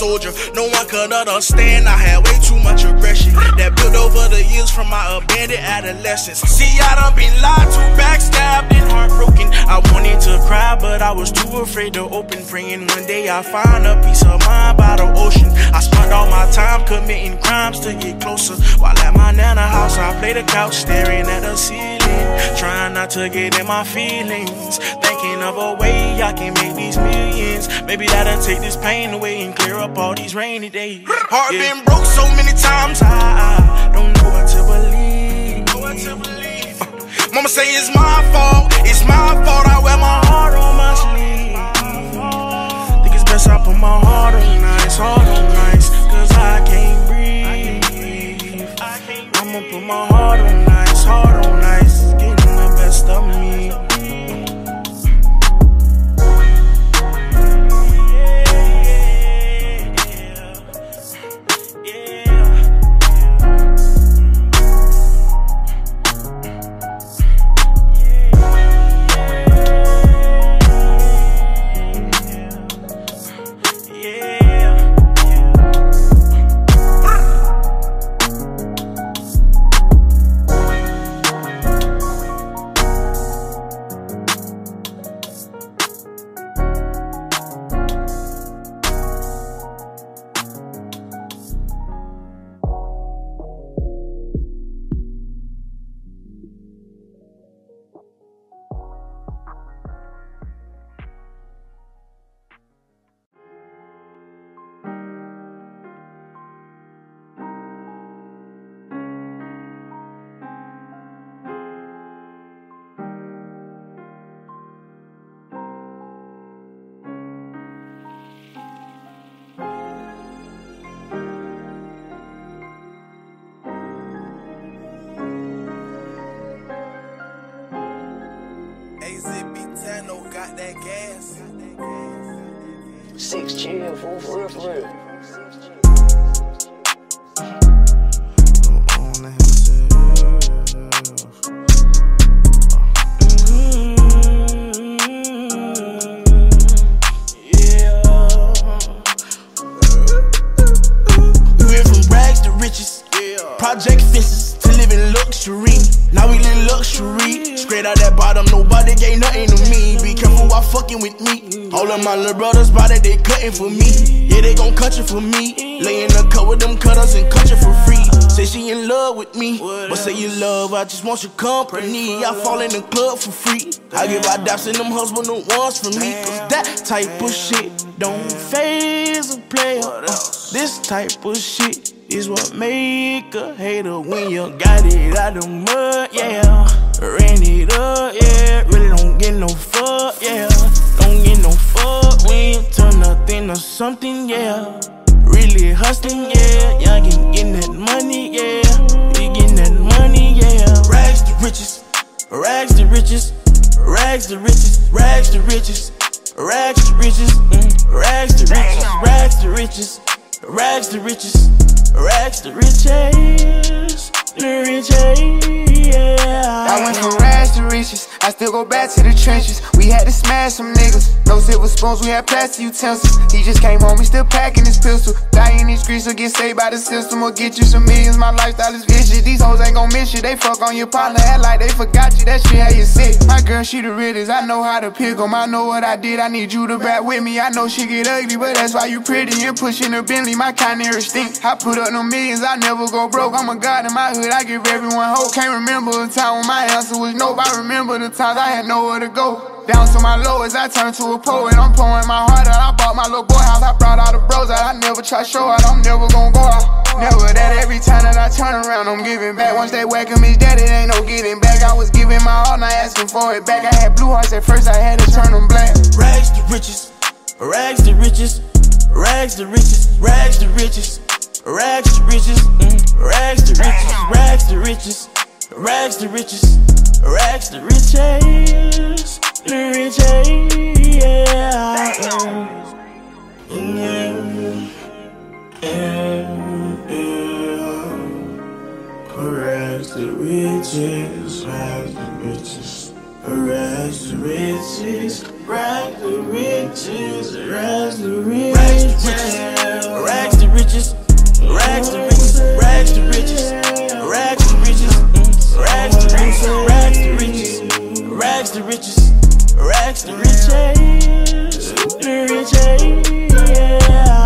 soldier. No one could understand, I had way too much aggression that built over the years from my abandoned adolescence. See, I done been lied to, backstabbed, and heartbroken. I wanted to cry, but I was too afraid to open. Praying one day I find a peace of mind by the ocean. I spent all my time committing crimes to get closer. While at my nana house, I play the couch, staring at the ceiling, trying not to get in my feelings. Thinking of a way I can. Maybe that'll take this pain away and clear up all these rainy days. Heart Yeah. been broke so many times, I, I don't know what to believe. Uh, Mama say it's my fault, it's my fault. I wear my heart on my sleeve. Think it's best I put my heart on nice, heart on nice, cause I can't breathe. I'ma put my heart on nice, heart on I just want your company. I fall in the club for free. I give out daps and them husband the ones for me. Cause that type of shit don't phase a player. This type of shit is what make a hater when you got it out the mud, yeah. Ran it up, yeah. Really don't get no fuck, yeah. Don't get no fuck when you turn nothing to something, yeah. Really hustling, yeah. Y'all getting, getting that money, yeah. We getting that money, yeah. Rags to riches, rags to riches, rags to riches, rags to riches, rags to riches, mm. rags to riches, rags to riches, rags to riches, rags to riches, yeah. I went from rags to riches. I still go back to the trenches. We had to smash some niggas. No silver spoons, we had plastic utensils. He just came home, he still packing his pistol. Die in these streets or get saved by the system or get you some millions. My lifestyle is vicious. These hoes ain't gon' miss you. They fuck on your partner, act like they forgot you. That shit how you sick. My girl, she the realest. I know how to pick 'em. I know what I did. I need you to back with me. I know she get ugly, but that's why you pretty and pushing her Bentley. My kind of stink. I put up no millions. I never go broke. I'm a god in my hood. I give everyone hope. Can't remember the time when my answer was nope. I remember the times I had nowhere to go. Down to my lowest, I turned to a poet. I'm pouring my heart out. I bought my little boy house. I brought all the bros out. I never try show out. I'm never gonna go out. Never that every time that I turn around, I'm giving back. Once they whack him, his It ain't no getting back. I was giving my all, not asking for it back. I had blue hearts at first, I had to turn them black. Rags to riches, rags to riches, rags to riches, rags to riches, rags to riches, mm. rags to riches, rags to riches, rags to riches, rags to riches, the riches, yeah. yeah. yeah, yeah. Rags to riches, rags to riches, rags to riches, rags to riches, rags to riches, rags to riches, rags to riches, rags to riches, rags to riches, rags to riches, rags to riches, rags to riches, rags to riches, the riches, yeah.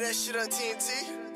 That shit on TNT.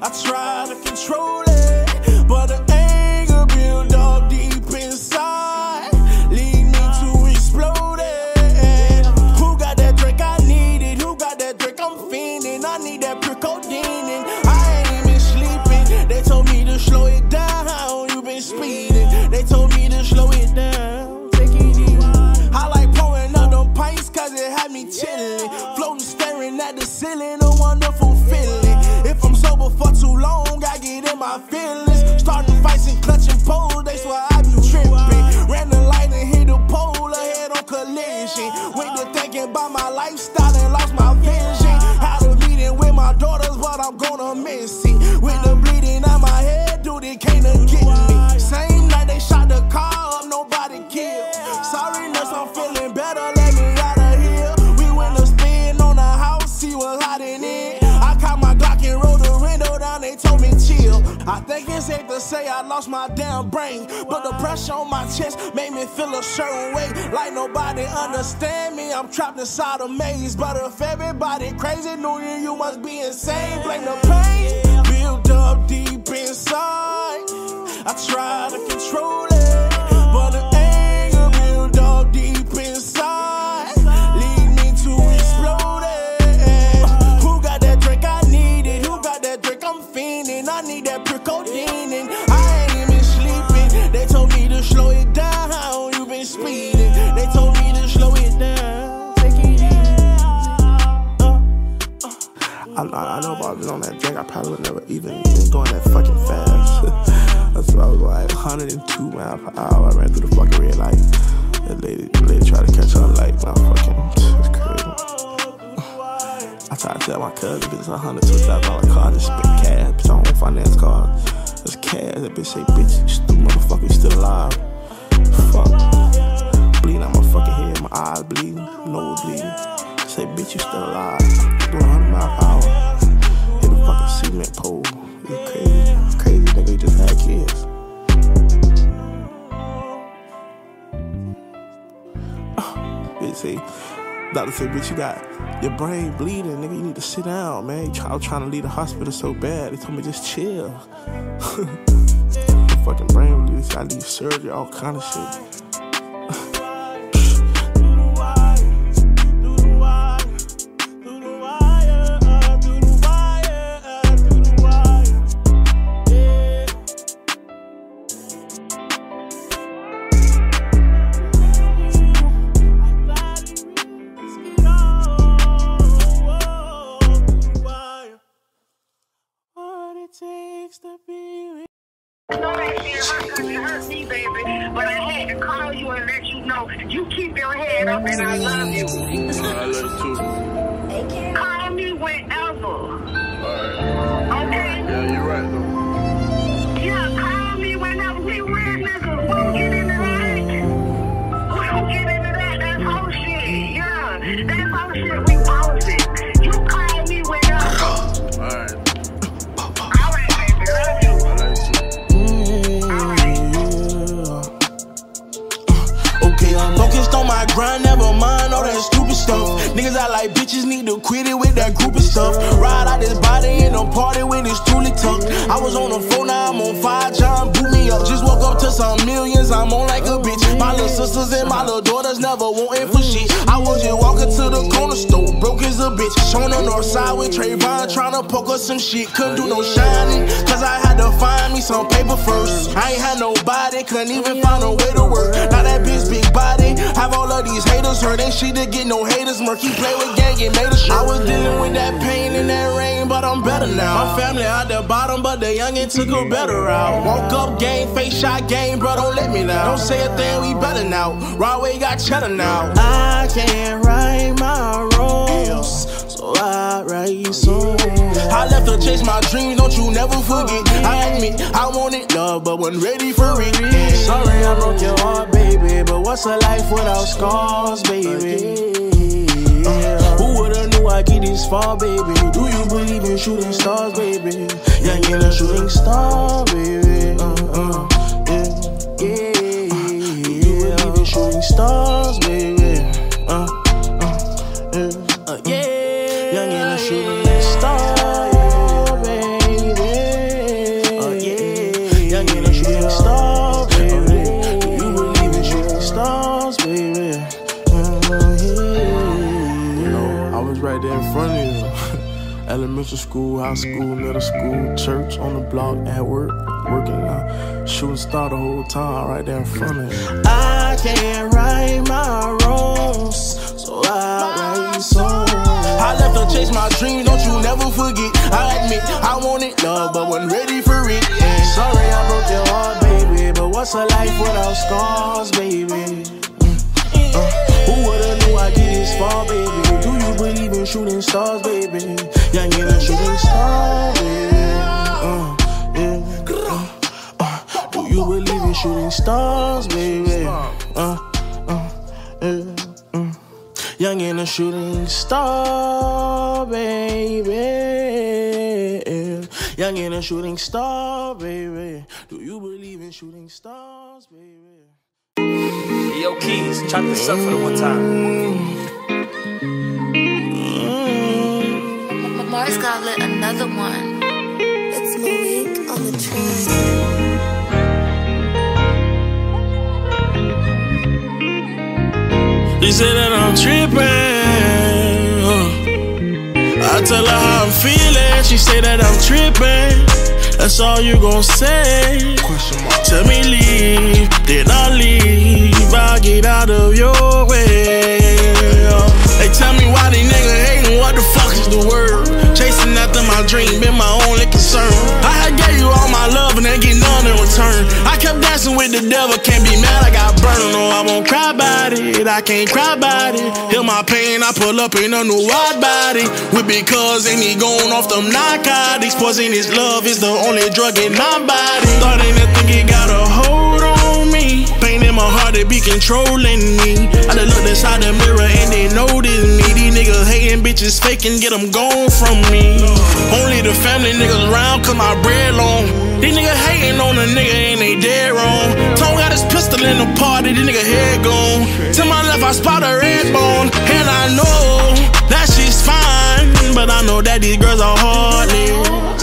I try to control it, but the anger built up deep inside. Lead me to explode it. Who got that drink? I need it. Who got that drink? I'm fiending. I need that pure codeine. And I ain't even sleeping. They told me to slow it down. You been speeding. They told me to slow it down. Take it easy. I like pouring up them pints cause it had me chilling. I feel lost my damn brain. But the pressure on my chest made me feel a certain way. Like nobody understand me. I'm trapped inside a maze. But if everybody crazy knew you, you must be insane. Blame the pain built up deep inside. I try to control it, but the your brain bleeding, nigga. You need to sit down, man. I was trying to leave the hospital so bad. They told me just chill. [LAUGHS] fucking brain bleeding. I need surgery, all kind of shit. The youngin' took a better route. Woke up, game, face shot, game, bro, don't let me now. Don't say a thing, we better now. Broadway got cheddar now. I can't write my wrongs, so I write songs. I left to chase my dreams, don't you never forget. I admit I wanted love, but wasn't ready for it. Sorry I broke your heart, baby, but what's a life without scars, baby? Who would've knew I get this far, baby? Do you believe in shooting stars, baby? Yeah, you're a shooting star, baby. Uh, uh, yeah, yeah. Believe in shooting stars, baby? Elementary school, high school, middle school, church, on the block, at work, working out. Shooting star the whole time, right there in front of you. I can't right my wrongs, so I write songs. I left to chase my dreams, don't you never forget. I admit I wanted love, but wasn't ready for it. Yeah. Sorry I broke your heart, baby, but what's a life without scars, baby? Uh, who would've knew I get this far, baby? Do you believe in shooting stars, baby? Young and a shooting star, baby. Uh, yeah. Uh, do you believe in shooting stars, baby? Uh, uh, yeah. uh. Young and a shooting star, baby. Young and a shooting star, baby. Do you believe in shooting stars, baby? Yo, Keys, chop this up for the one time. Mm. Mars got lit another one. It's Malik on the train. She said that I'm tripping. Tell her how I'm feeling. She say that I'm tripping. That's all you gon' say. Tell me leave, then I leave. I get out of your way. They tell me why these niggas hating. What the fuck is the word? My dream, been my only concern. I gave you all my love and they get none in return. I kept dancing with the devil, can't be mad. I got burned. No, I won't cry about it. I can't cry about it. Heal my pain, I pull up in a new wide body. With because ain't he going off them narcotics. Poison his love is the only drug in my body. Thought ain't nothing it got a hold my heart, it be controlling me. I done looked inside the mirror and they noticed me. These niggas hating bitches faking, get them gone from me. Only the family niggas around cause my bread long. These niggas hating on a nigga and they dead wrong. Tone got his pistol in the party, this nigga head gone. To my left, I spot a red bone. And I know that she's fine. But I know that these girls are heartless.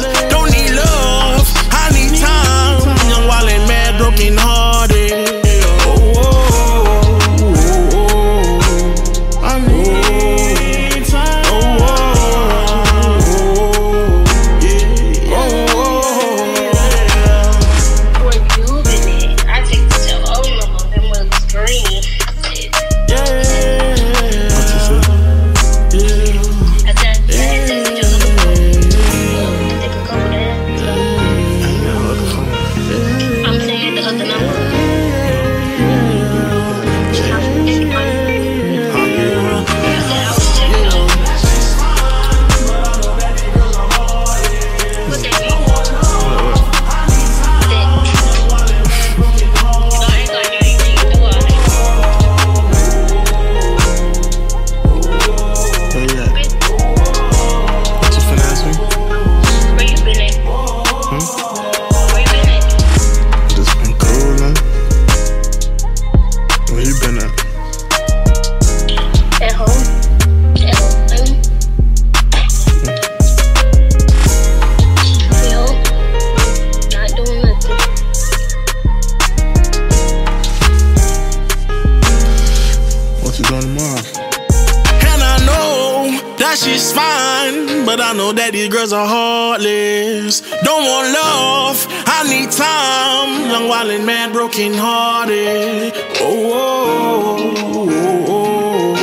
broken hearted. Oh, oh, oh, oh,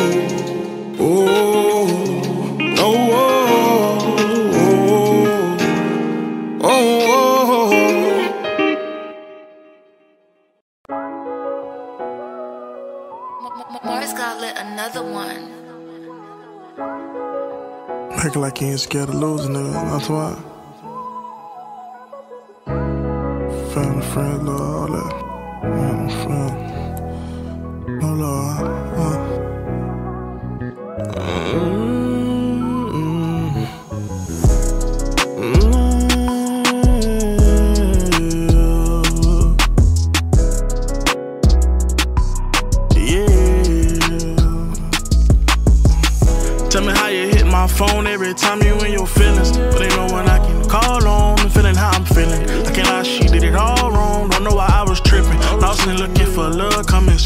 oh, oh oh, oh, oh. oh, oh, oh, oh, oh, oh, Act like he ain't scared of losing it, that's why. Found a friend, Lord, all that. Tell me how you hit my phone every time you in your feelings. But ain't no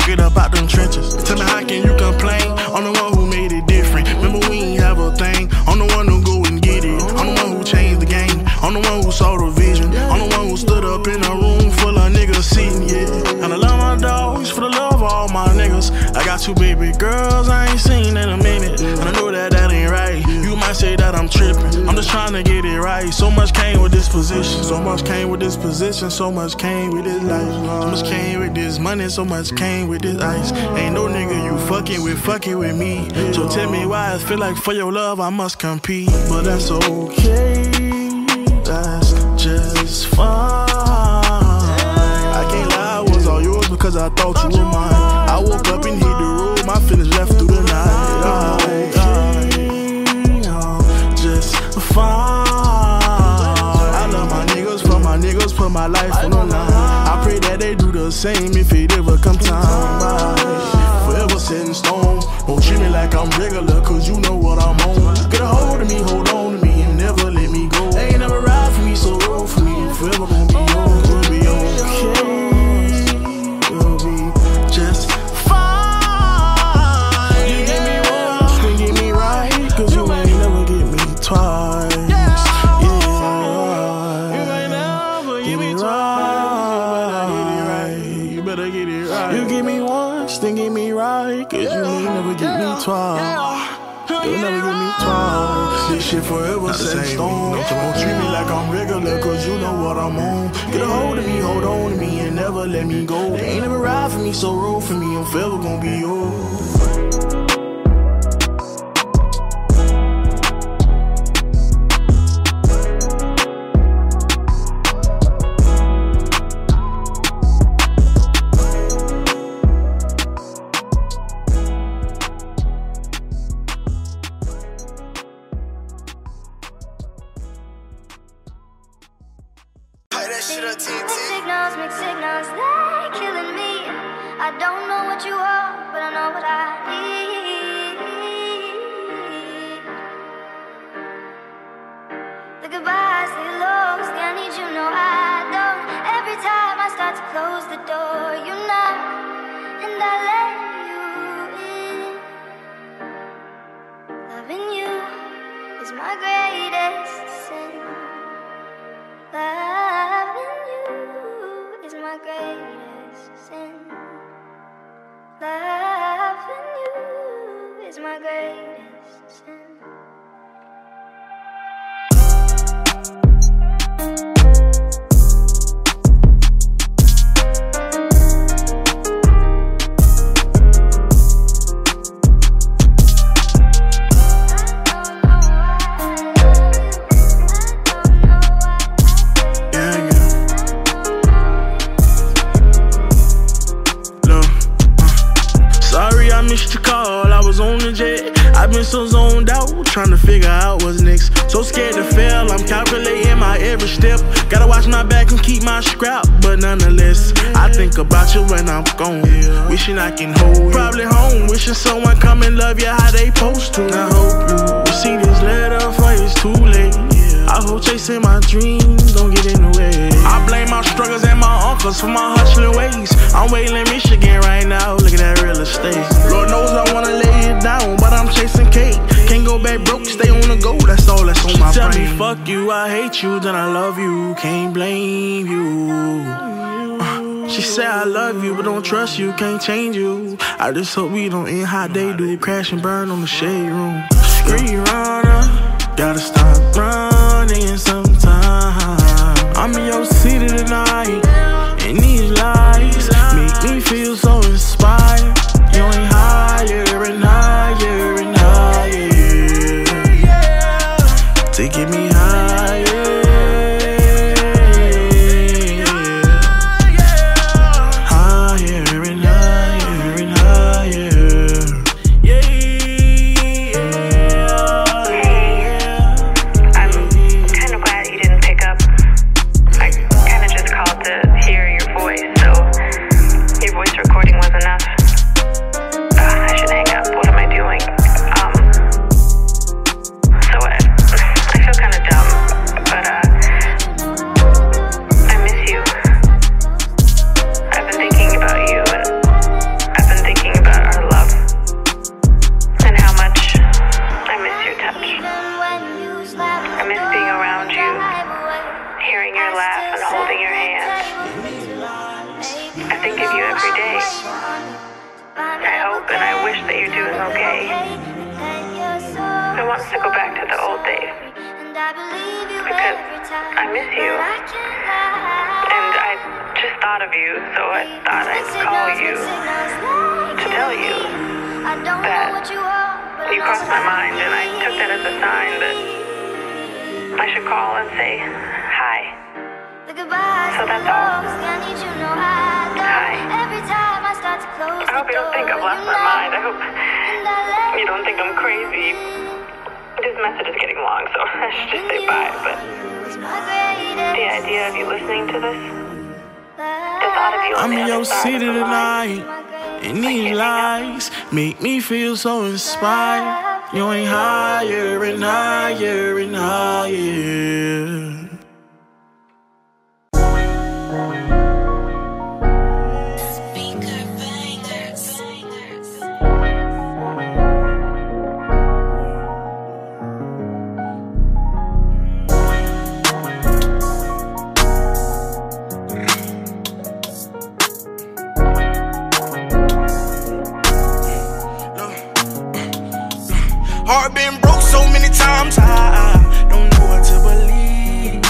straight up out them trenches. Tell me how can you complain? I'm the one who made it different. Remember we ain't have a thing. I'm the one who go and get it. I'm the one who changed the game. I'm the one who saw the vision. I'm the one who stood up in a room full of niggas sitting, yeah. And I love my dogs for the love of all my niggas. I got two baby girls I ain't seen in a minute. Say that I'm tripping. I'm just trying to get it right. So much came with this position. So much came with this position. So much came with this life. So much came with this money. So much came with this ice. Ain't no nigga you fucking with, fucking with me. So tell me why I feel like for your love I must compete. But that's okay. That's just fine. I can't lie, I was all yours because I thought you were mine. I woke up and hit the road, my feelings left through the night. my life on the line. I pray that they do the same if it ever come time. Forever set in stone. Don't treat me like I'm regular, cause you know what I'm on. Get a hold of me, hold on to me, and never let me go. They ain't never ride for me, so roll for me, forever gonna be yours. Twice. You'll never give me twice. This shit forever set in stone. Don't treat me like I'm regular, cause you know what I'm on. Get a hold of me, hold on to me, and never let me go. They ain't never ride for me, so roll for me. I'm forever gonna be yours. Just hope we don't end how they do, crash hope and I wish that you're doing okay. I want to go back to the old days because I miss you. And I just thought of you, so I thought I'd call you to tell you that you crossed my mind, and I took that as a sign that I should call and say hi. So that's all. Hi. I hope you don't think I've lost my mind. I hope you don't think I'm crazy. This message is getting long, so [LAUGHS] I should just say bye. But the idea of you listening to this is thought of you on I'm the in other your city of the line. tonight. And these lights make me feel so inspired. You ain't higher and higher and higher. Times, I don't know what to believe.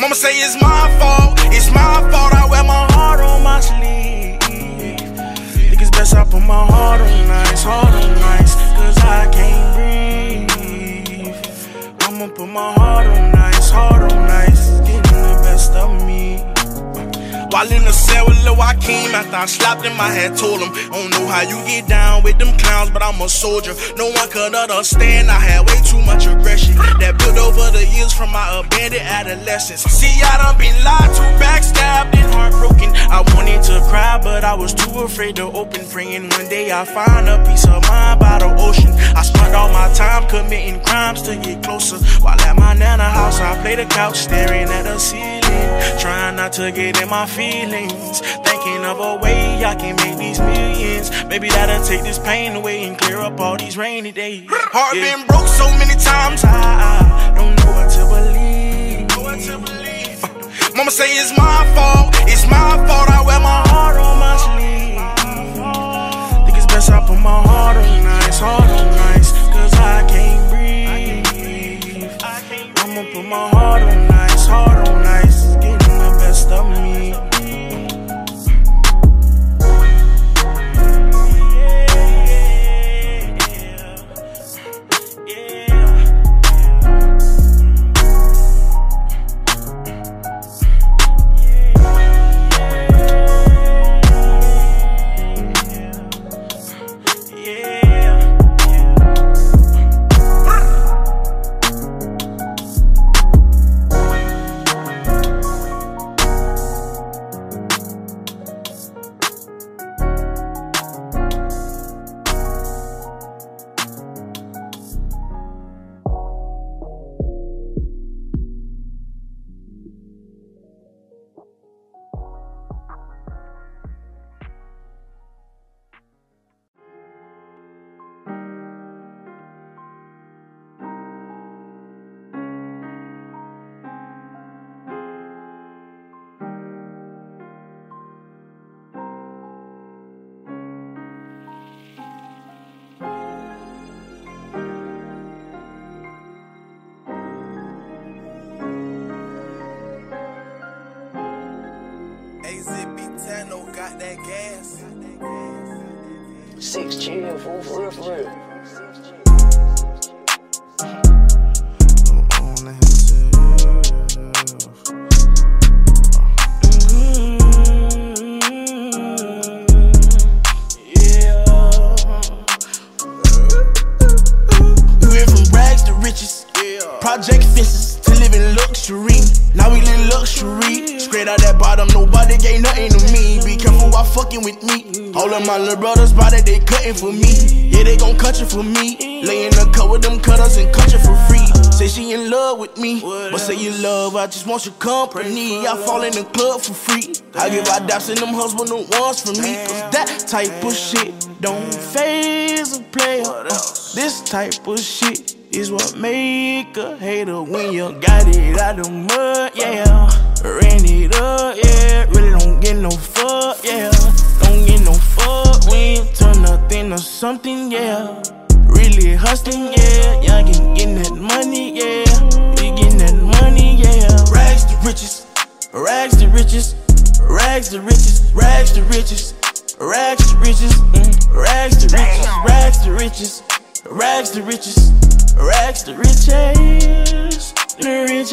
Mama say it's my fault, it's my fault. I wear my heart on my sleeve. Think it's best I put my heart on nice, heart on nice, cause I can't breathe. I'ma put my heart on nice, While in the cell with Lil Joaquin, after I slapped him, I had told him, I don't know how you get down with them clowns, but I'm a soldier. No one could understand, I had way too much aggression that built over the years from my abandoned adolescence. See, I done been lied to, backstabbed, and heartbroken. I wanted to cry, but I was too afraid to open. Praying one day I find a peace of mind by the ocean. I spent all my time committing crimes to get closer. While at my nana house, I play the couch, staring at the ceiling, trying not to get in my feelings. Thinking of a way I can make these millions. Maybe that'll take this pain away and clear up all these rainy days. Heart been broke so many times, I, I don't know what to believe. Uh, [LAUGHS] Mama say it's my fault, it's my fault. I wear my heart on my sleeve. Think it's best I put my heart on nice, heart on nice, cause I can't breathe. I'ma put my heart on nice, got that gas. Six chill, fool, for real. I just want your company. I fall in the club for free. I give out daps and them husband the ones for me. Cause that type of shit don't phase a player. This type of shit is what make a hater when you got it out the mud, yeah. Ran it up, yeah. Really don't get no fuck, yeah. Don't get no fuck when turn nothing to something, yeah. Really hustling, yeah. Y'all can getting that money, yeah. Rags to riches, rags to riches, rags to riches, rags to riches, rags to riches, mm. rags to riches, rags to riches, rags to riches, rags to riches,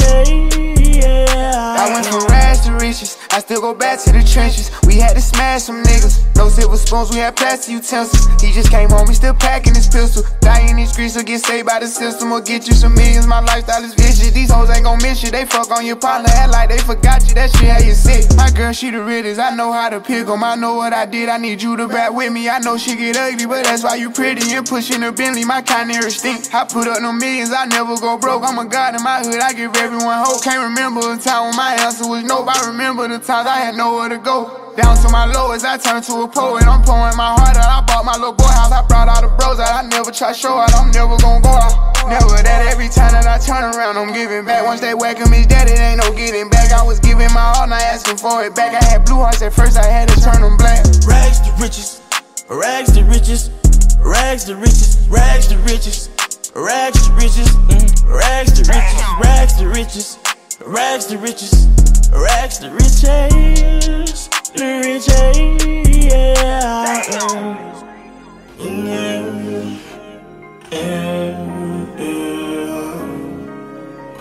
yeah. I went from rags to riches. I still go back to the trenches. We had to smash some niggas. No silver spoons, we had plastic utensils. He just came home, he still packing his pistol. Die in these streets or get saved by the system or get you some millions. My lifestyle is vicious. These hoes ain't gon' miss you. They fuck on your partner, act like they forgot you. That shit how you sick. My girl, she the realest. I know how to pick 'em. I know what I did. I need you to back with me. I know she get ugly, but that's why you pretty and pushing a Bentley. My kind of stink. I put up no millions. I never go broke. I'm a god in my hood. I give everyone hope. Can't remember the time when my answer was nope. I remember the times I had nowhere to go. Down to my lowest, I turned to a poet. I'm pouring my heart out. I bought my little boy house. I brought all the bros out. I never try show out. I'm never gonna go out. Never that every time that I turn around, I'm giving back. Once they whack him, his daddy ain't no getting back. I was giving my all, not asking for it back. I had blue hearts at first, I had to turn them black. Rags to riches, rags to riches, rags to riches, rags to riches, rags to riches, mm, rags to riches, rags to riches, rags to riches, rags to riches, the riches, yeah. yeah. Yeah, yeah.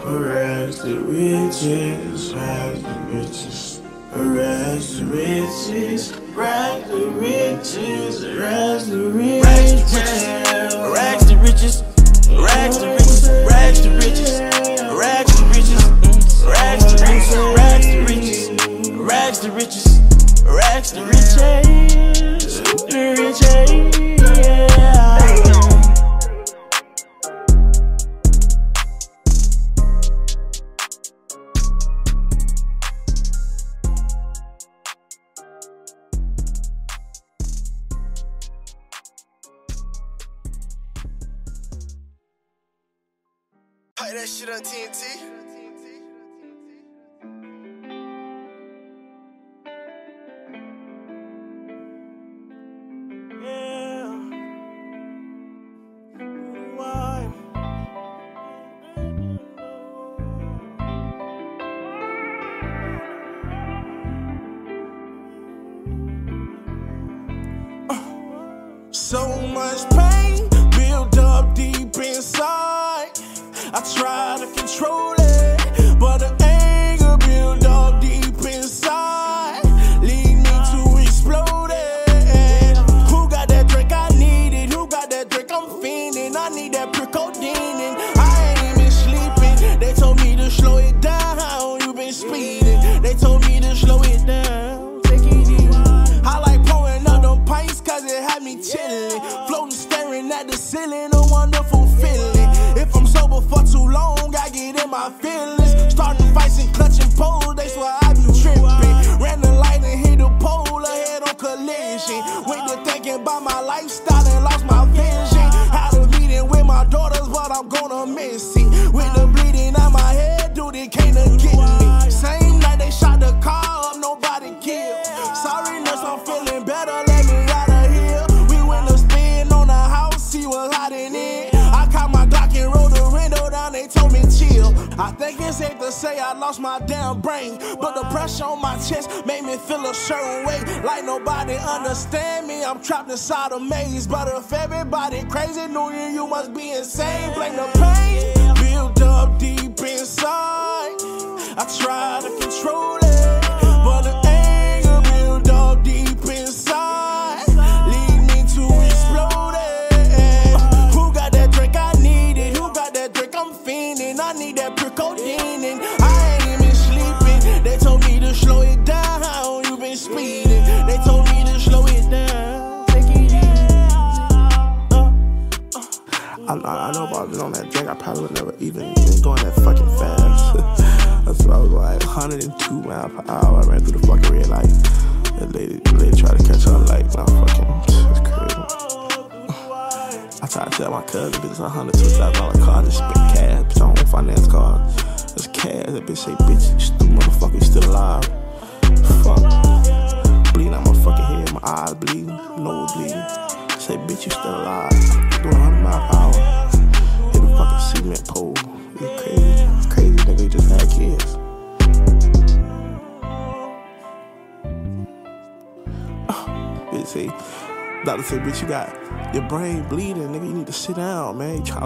Rags to riches, rags to riches, rags to riches, rags to riches, rags to riches, rags to riches, rags to riches, rags to riches, rags to riches, rags to riches, rags to riches, rags to riches, rags to riches,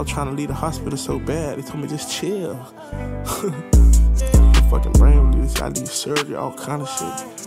was trying to leave the hospital so bad. They told me just chill. [LAUGHS] fucking brain bleeds. I need surgery, all kind of shit.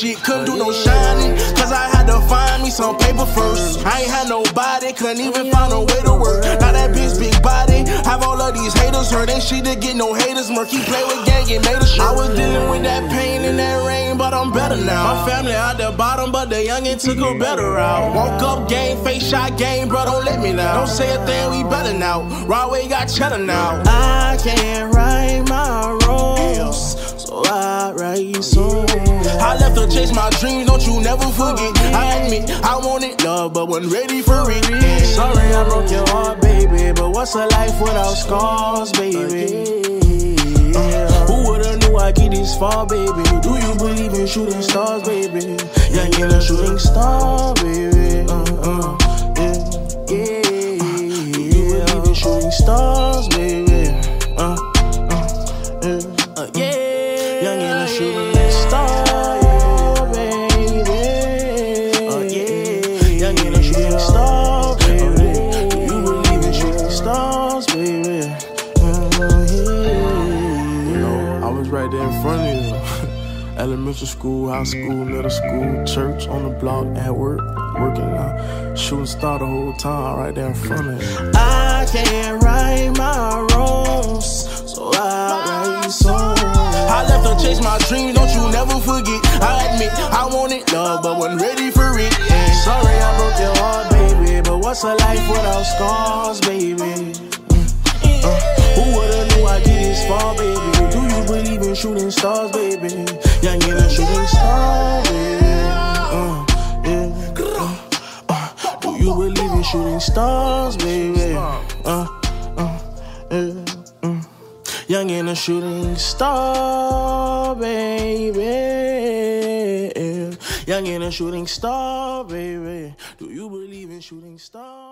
Shit. Couldn't do no shining, cause I had to find me some paper first. I ain't had nobody, couldn't even find a way to work. Now that bitch big body, have all of these haters hurt. Ain't shit to get no haters. Murky play with gang and made a shirt. I was dealing with that pain and that rain, but I'm better now. My family out the bottom, but the youngin' took a better route. Woke up game, face shot game, bro, don't let me now. Don't say a thing, we better now. Broadway got cheddar now. I can't write my wrongs, so I write songs. I left to chase my dreams, don't you never forget. I admit I wanted love, but wasn't ready for it. Sorry I broke your heart, baby, but what's a life without scars, baby? Who would've knew I get this far, baby? Do you believe in shooting stars, baby? Young in a shooting star, baby. Uh, uh, yeah, yeah. Do you believe in shooting stars, high school, middle school, church, on the block, at work, working out. Shooting star the whole time, right there in front of you. I can't write my wrongs, so I write songs. I left to chase my dreams, don't you never forget. I admit I wanted love, but wasn't ready for it. Sorry I broke your heart, baby, but what's a life without scars, baby? Uh, who would've knew I'd get this far, baby? Do you believe in shooting stars, baby? Young in a shooting star, baby. Uh, yeah. Uh, do you believe in shooting stars, baby? Uh, uh, yeah. uh. Young in a shooting star, baby. Young in a shooting star, baby. Do you believe in shooting stars?